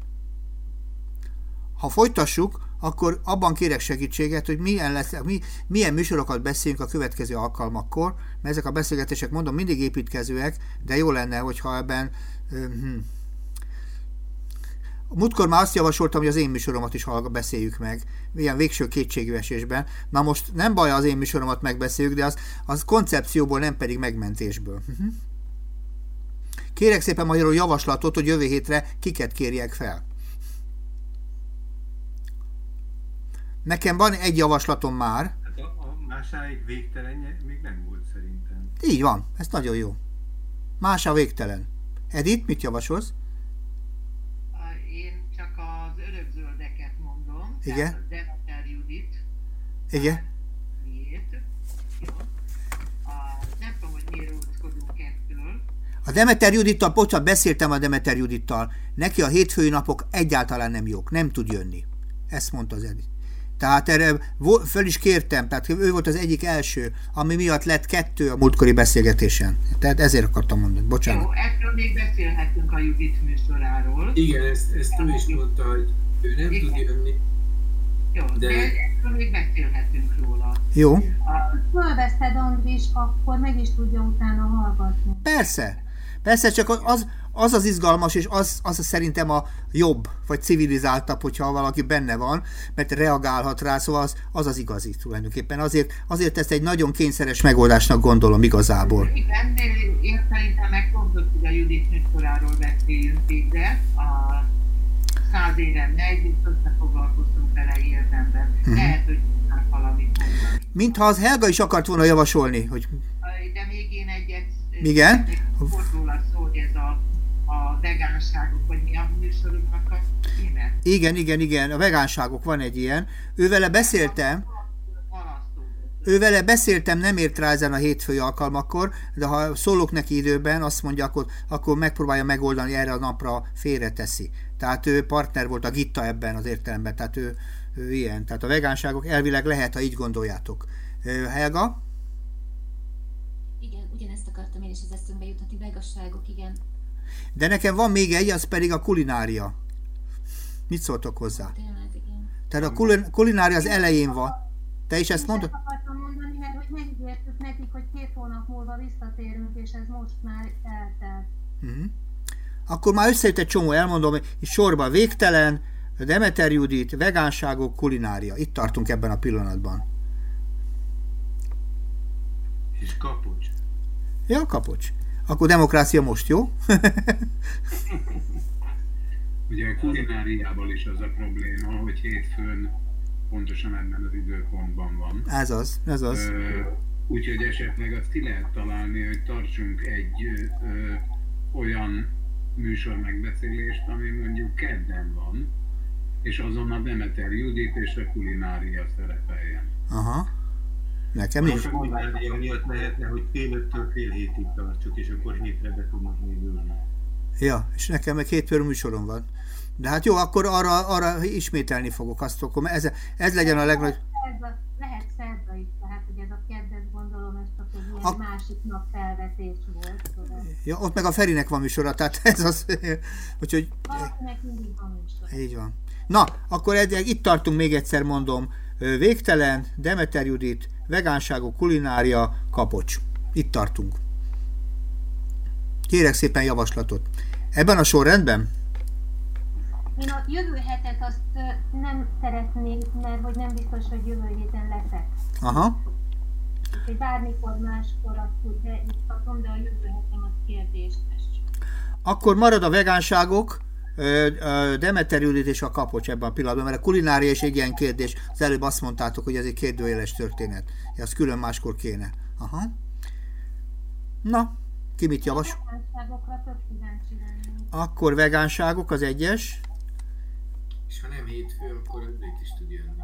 Ha folytassuk, akkor abban kérek segítséget, hogy milyen, lesz, mi, milyen műsorokat beszéljünk a következő alkalmakkor, mert ezek a beszélgetések, mondom, mindig építkezőek, de jó lenne, hogyha ebben hm, Múltkor már azt javasoltam, hogy az én műsoromat is beszéljük meg, ilyen végső kétségű esésben. Na most nem baj az én műsoromat megbeszéljük, de az, az koncepcióból, nem pedig megmentésből. Mhm. Kérek szépen magyarul javaslatot, hogy jövő hétre kiket kérjek fel. Nekem van egy javaslatom már. Hát a, a másáig végtelen még nem volt szerintem. Így van, ez nagyon jó. Mása végtelen. Edith, mit javasolsz? Én csak az örökzöldeket mondom. Igen. Demeter Judit. Igen. Miért? Jó. A, nem tudom, hogy miért óckodunk ettől. A Demeter Judittal, bocsánat, beszéltem a Demeter Judittal. Neki a hétfői napok egyáltalán nem jók, nem tud jönni. Ezt mondta az Edith. Tehát erre föl is kértem, tehát ő volt az egyik első, ami miatt lett kettő a múltkori beszélgetésen. Tehát ezért akartam mondani. Bocsánat. Jó, ettől még beszélhetünk a Judit műsoráról. Igen, ezt, ezt ő is mondta, hogy ő nem Igen. tud jönni. Jó, de, de ettől még beszélhetünk róla. Jó. Fölveszed Andris, akkor meg is tudja utána hallgatni. Persze. Persze, csak az, az az izgalmas, és az, az szerintem a jobb, vagy civilizáltabb, hogyha valaki benne van, mert reagálhat rá, szóval az az, az igazi tulajdonképpen. Azért, azért ezt egy nagyon kényszeres megoldásnak gondolom igazából. Igen, de én szerintem meg fontos, hogy a Judit műsoráról beszéljünk végre. A száz éven megy, összefoglalkoztunk vele érdemben. Uh-huh. Lehet, hogy valamit mondani. Mintha az Helga is akart volna javasolni, hogy... De még én egyet... Igen? Fordulás szó, hogy ez a a vegánságok, vagy mi a műsoruknak a címe? Igen, igen, igen, a vegánságok van egy ilyen. Ővele beszéltem, ő vele beszéltem, nem ért rá ezen a hétfői alkalmakkor, de ha szólok neki időben, azt mondja, akkor, akkor megpróbálja megoldani, erre a napra félreteszi. Tehát ő partner volt a Gitta ebben az értelemben, tehát ő, ő ilyen. Tehát a vegánságok elvileg lehet, ha így gondoljátok. Helga? Én is az eszembe jutni, vegasságok, igen. De nekem van még egy, az pedig a kulinária. Mit szóltok hozzá? Tényleg, igen. Tehát a kulinária az elején van. Te is ezt mondod? akartam mondani, mert hogy megígértük nekik, hogy két hónap múlva visszatérünk, és ez most már eltelt. Uh-huh. Akkor már összejött egy csomó, elmondom, és sorba végtelen, Demeter Judit, vegánságok, kulinária. Itt tartunk ebben a pillanatban. És kapocs. Ja, kapocs. Akkor demokrácia most, jó? Ugye a kulináriával is az a probléma, hogy hétfőn pontosan ebben az időpontban van. Ez az, ez az. Úgyhogy esetleg azt ki lehet találni, hogy tartsunk egy ö, olyan műsor megbeszélést, ami mondjuk kedden van, és azon a Demeter Judit és a kulinária szerepeljen. Nekem is. A kulinária miatt lehetne, hogy fél öttől fél hétig tartsuk, és akkor hétre be tudnak még ülni. Ja, és nekem meg két műsorom van. De hát jó, akkor arra, arra ismételni fogok azt, akkor ez, ez legyen a legnagy... Lehet szerda is, tehát hogy ez a kedves gondolom, ez csak egy ilyen a... másik nap felvetés volt. Tudod. Ja, ott meg a Ferinek van műsora, tehát ez az... Úgyhogy... Valakinek mindig van műsora. Így van. Na, akkor egy, itt tartunk még egyszer mondom. Végtelen, Demeter Judit, vegánságok, kulinária, kapocs. Itt tartunk. Kérek szépen javaslatot. Ebben a sorrendben? Én a jövő hetet azt nem szeretném, mert hogy nem biztos, hogy jövő héten leszek. Aha. Úgyhogy bármikor máskor úgy beírhatom, de a jövő hetem az kérdéses. Akkor marad a vegánságok, Demeter Judit és a kapocs ebben a pillanatban, mert a kulinária is egy ilyen kérdés. Az előbb azt mondtátok, hogy ez egy kérdőjeles történet. Ez külön máskor kéne. Aha. Na, ki mit javas? Akkor vegánságok az egyes. És ha nem hétfő, akkor öt is tud jönni.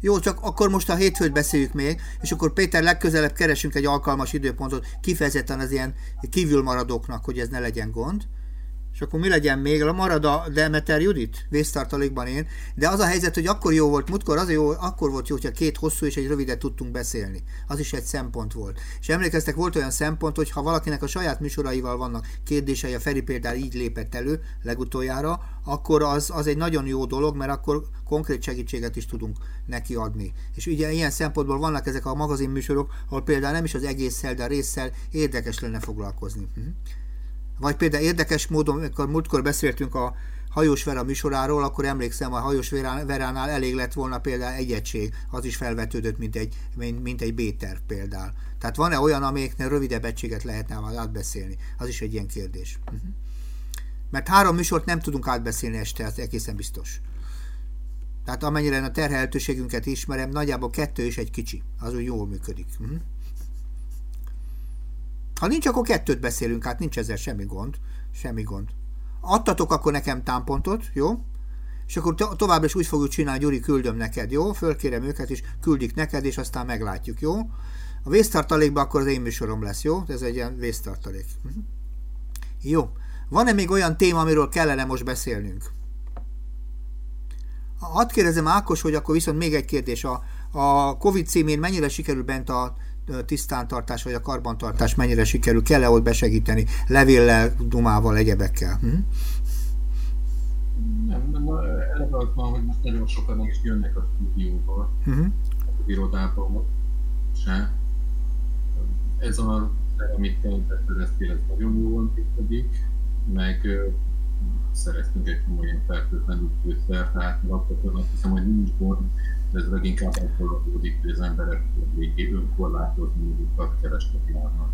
Jó, csak akkor most a hétfőt beszéljük még, és akkor Péter legközelebb keresünk egy alkalmas időpontot, kifejezetten az ilyen kívülmaradóknak, hogy ez ne legyen gond és akkor mi legyen még? Marad a Demeter Judit? Vésztartalékban én. De az a helyzet, hogy akkor jó volt, múltkor az jó, akkor volt jó, hogyha két hosszú és egy rövidet tudtunk beszélni. Az is egy szempont volt. És emlékeztek, volt olyan szempont, hogy ha valakinek a saját műsoraival vannak kérdései, a Feri például így lépett elő legutoljára, akkor az, az egy nagyon jó dolog, mert akkor konkrét segítséget is tudunk neki adni. És ugye ilyen szempontból vannak ezek a magazinműsorok, ahol például nem is az egésszel, de a résszel érdekes lenne foglalkozni. Uh-huh. Vagy például érdekes módon, amikor múltkor beszéltünk a hajós Vera műsoráról, akkor emlékszem, a hajós Veránál elég lett volna például egy egység, az is felvetődött, mint egy, mint, mint egy B-terv például. Tehát van-e olyan, amelyeknél rövidebb egységet lehetne átbeszélni? Az is egy ilyen kérdés. Uh-huh. Mert három műsort nem tudunk átbeszélni este, ez egészen biztos. Tehát amennyire a terhelhetőségünket ismerem, nagyjából kettő és egy kicsi. Az úgy jól működik. Uh-huh. Ha nincs, akkor kettőt beszélünk, hát nincs ezzel semmi gond. Semmi gond. Adtatok akkor nekem támpontot, jó? És akkor to- tovább is úgy fogjuk csinálni, Gyuri, küldöm neked, jó? Fölkérem őket, és küldik neked, és aztán meglátjuk, jó? A vésztartalékban akkor az én műsorom lesz, jó? Ez egy ilyen vésztartalék. Mhm. Jó. Van-e még olyan téma, amiről kellene most beszélnünk? Hadd kérdezem Ákos, hogy akkor viszont még egy kérdés. A, a Covid címén mennyire sikerül bent a tisztántartás vagy a karbantartás mennyire sikerül, kell-e ott besegíteni levéllel, dumával, egyebekkel? Hm? Nem, nem, eleve az van, hogy most nagyon sokan nem is jönnek a stúdióba, uh-huh. az irodába se. Ez a amit említetted, ez nagyon jól működik, meg szereztünk egy komoly fertőtlenül fűszer, tehát alapvetően azt hiszem, hogy nincs gond, ez leginkább abból adódik, hogy az emberek végig önkorlátozni magukat keresnek járnak.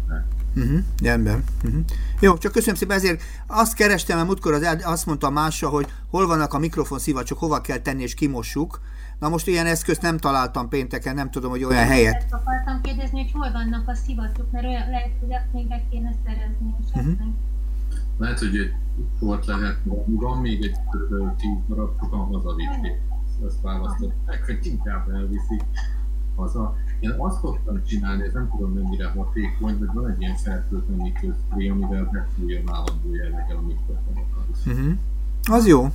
Uh-huh, rendben. Uh-huh. Jó, csak köszönöm szépen, ezért azt kerestem, mert múltkor az, azt mondta másra, hogy hol vannak a mikrofon szivacsok, hova kell tenni és kimossuk. Na most ilyen eszközt nem találtam pénteken, nem tudom, hogy olyan helyet. Ezt akartam kérdezni, hogy hol vannak a szivacsok, mert olyan lehet, hogy azt még meg kéne szerezni. Uh-huh. Lehet, hogy egy volt lehet, van még egy. 10 darab, sokan hazaviszik. Ezt választották, hogy inkább elviszik haza. Én azt szoktam csinálni, ez nem tudom mennyire hatékony, hogy van egy ilyen fertőtlenítő spray, amivel befújja állandó jelleggel a mikrofonokat. Uh-huh. Az jó.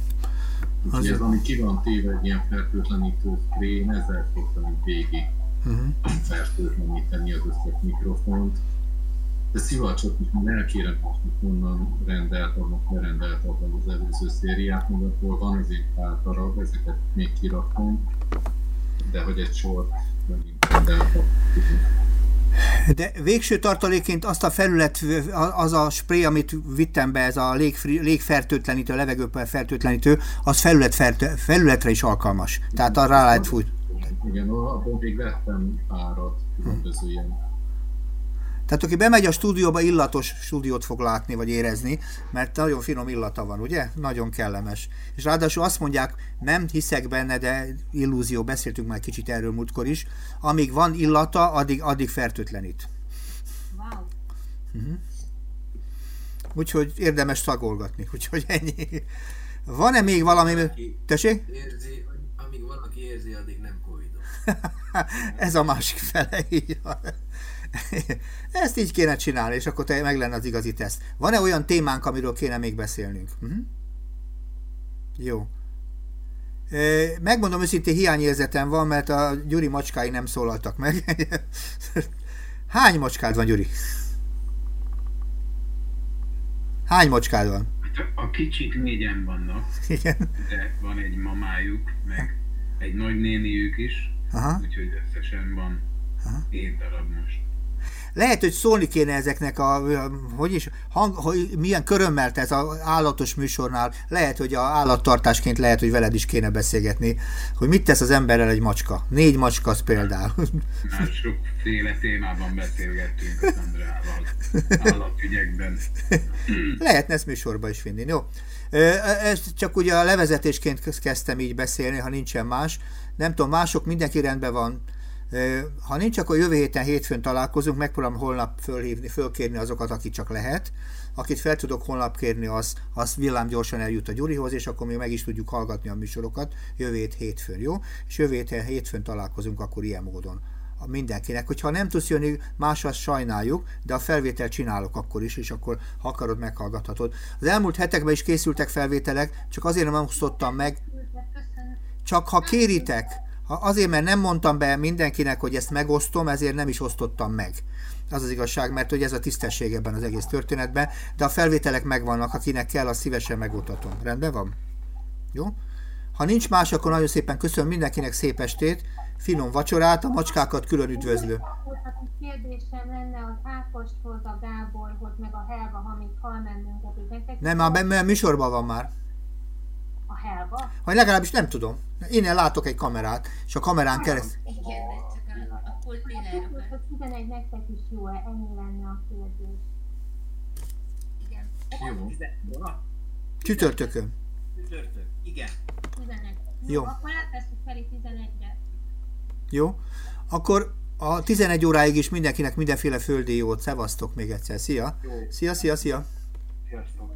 Az ez, ami ki van téve egy ilyen fertőtlenítő spray, én ezzel szoktam végig uh-huh. fertőtleníteni az összes mikrofont. De szivacsot is már elkérem hogy honnan rendelt, annak lerendelt az előző szériát, akkor van azért pár darab, ezeket még kirakom, de hogy egy sort megint rendeltem. De végső tartaléként azt a felület, az a spray, amit vittem be, ez a légfri, légfertőtlenítő, levegőppel fertőtlenítő, az felület, felületre is alkalmas. Tehát arra lehet fújt. Igen, abban még vettem párat, különböző ilyen tehát aki bemegy a stúdióba, illatos stúdiót fog látni, vagy érezni, mert nagyon finom illata van, ugye? Nagyon kellemes. És ráadásul azt mondják, nem hiszek benne, de illúzió, beszéltünk már kicsit erről múltkor is, amíg van illata, addig, addig fertőtlenít. Wow. Uh-huh. Úgyhogy érdemes szagolgatni, úgyhogy ennyi. Van-e még valami... Tessék? Érzi, amíg valaki érzi, addig nem covid Ez a másik fele, így van. Ezt így kéne csinálni, és akkor te meg lenne az igazi teszt. Van-e olyan témánk, amiről kéne még beszélnünk? Uh-huh. Jó. Megmondom őszintén, hiányérzetem van, mert a Gyuri macskái nem szólaltak meg. Hány macskád van, Gyuri? Hány macskád van? A kicsik négyen vannak, Igen. de van egy mamájuk, meg egy nagynéniük is, Aha. úgyhogy összesen van Aha. hét darab most. Lehet, hogy szólni kéne ezeknek a, hogy is, hang, hogy milyen körömmel ez az állatos műsornál, lehet, hogy a állattartásként lehet, hogy veled is kéne beszélgetni, hogy mit tesz az emberrel egy macska. Négy macska az például. Már sokféle témában beszélgettünk az Andrával, állatügyekben. Lehetne ezt műsorba is vinni, jó? Ezt csak ugye a levezetésként kezdtem így beszélni, ha nincsen más. Nem tudom, mások mindenki rendben van ha nincs, akkor jövő héten hétfőn találkozunk, megpróbálom holnap fölhívni, fölkérni azokat, akik csak lehet. Akit fel tudok holnap kérni, az, az villám gyorsan eljut a Gyurihoz, és akkor mi meg is tudjuk hallgatni a műsorokat jövő hét hétfőn, jó? És jövő héten hétfőn találkozunk akkor ilyen módon a mindenkinek. Hogyha nem tudsz jönni, más azt sajnáljuk, de a felvétel csinálok akkor is, és akkor ha akarod, meghallgathatod. Az elmúlt hetekben is készültek felvételek, csak azért nem osztottam meg. Csak ha kéritek, Azért, mert nem mondtam be mindenkinek, hogy ezt megosztom, ezért nem is osztottam meg. Az az igazság, mert hogy ez a tisztesség ebben az egész történetben, de a felvételek megvannak, akinek kell, azt szívesen megmutatom. Rendben van? Jó? Ha nincs más, akkor nagyon szépen köszönöm mindenkinek szép estét, finom vacsorát, a macskákat külön üdvözlő. Kérdésem lenne az Ákoshoz, a Gáborhoz, meg a Helva, ha még hal bennünket. Nem, már műsorban van már a Helga? Vagy legalábbis nem tudom. Innen látok egy kamerát, és a kamerán keresztül... Igen, csak a, a pultén hogy 11 nektek is jó -e? Ennyi lenne a kérdés. Igen. Jó. Csütörtökön. Csütörtök, igen. 11. Jó. jó. Akkor átvesszük Feri 11-re. Jó. Akkor a 11 óráig is mindenkinek mindenféle földi jót. Szevasztok még egyszer. Szia. Jó. Szia, szia, szia. Sziasztok.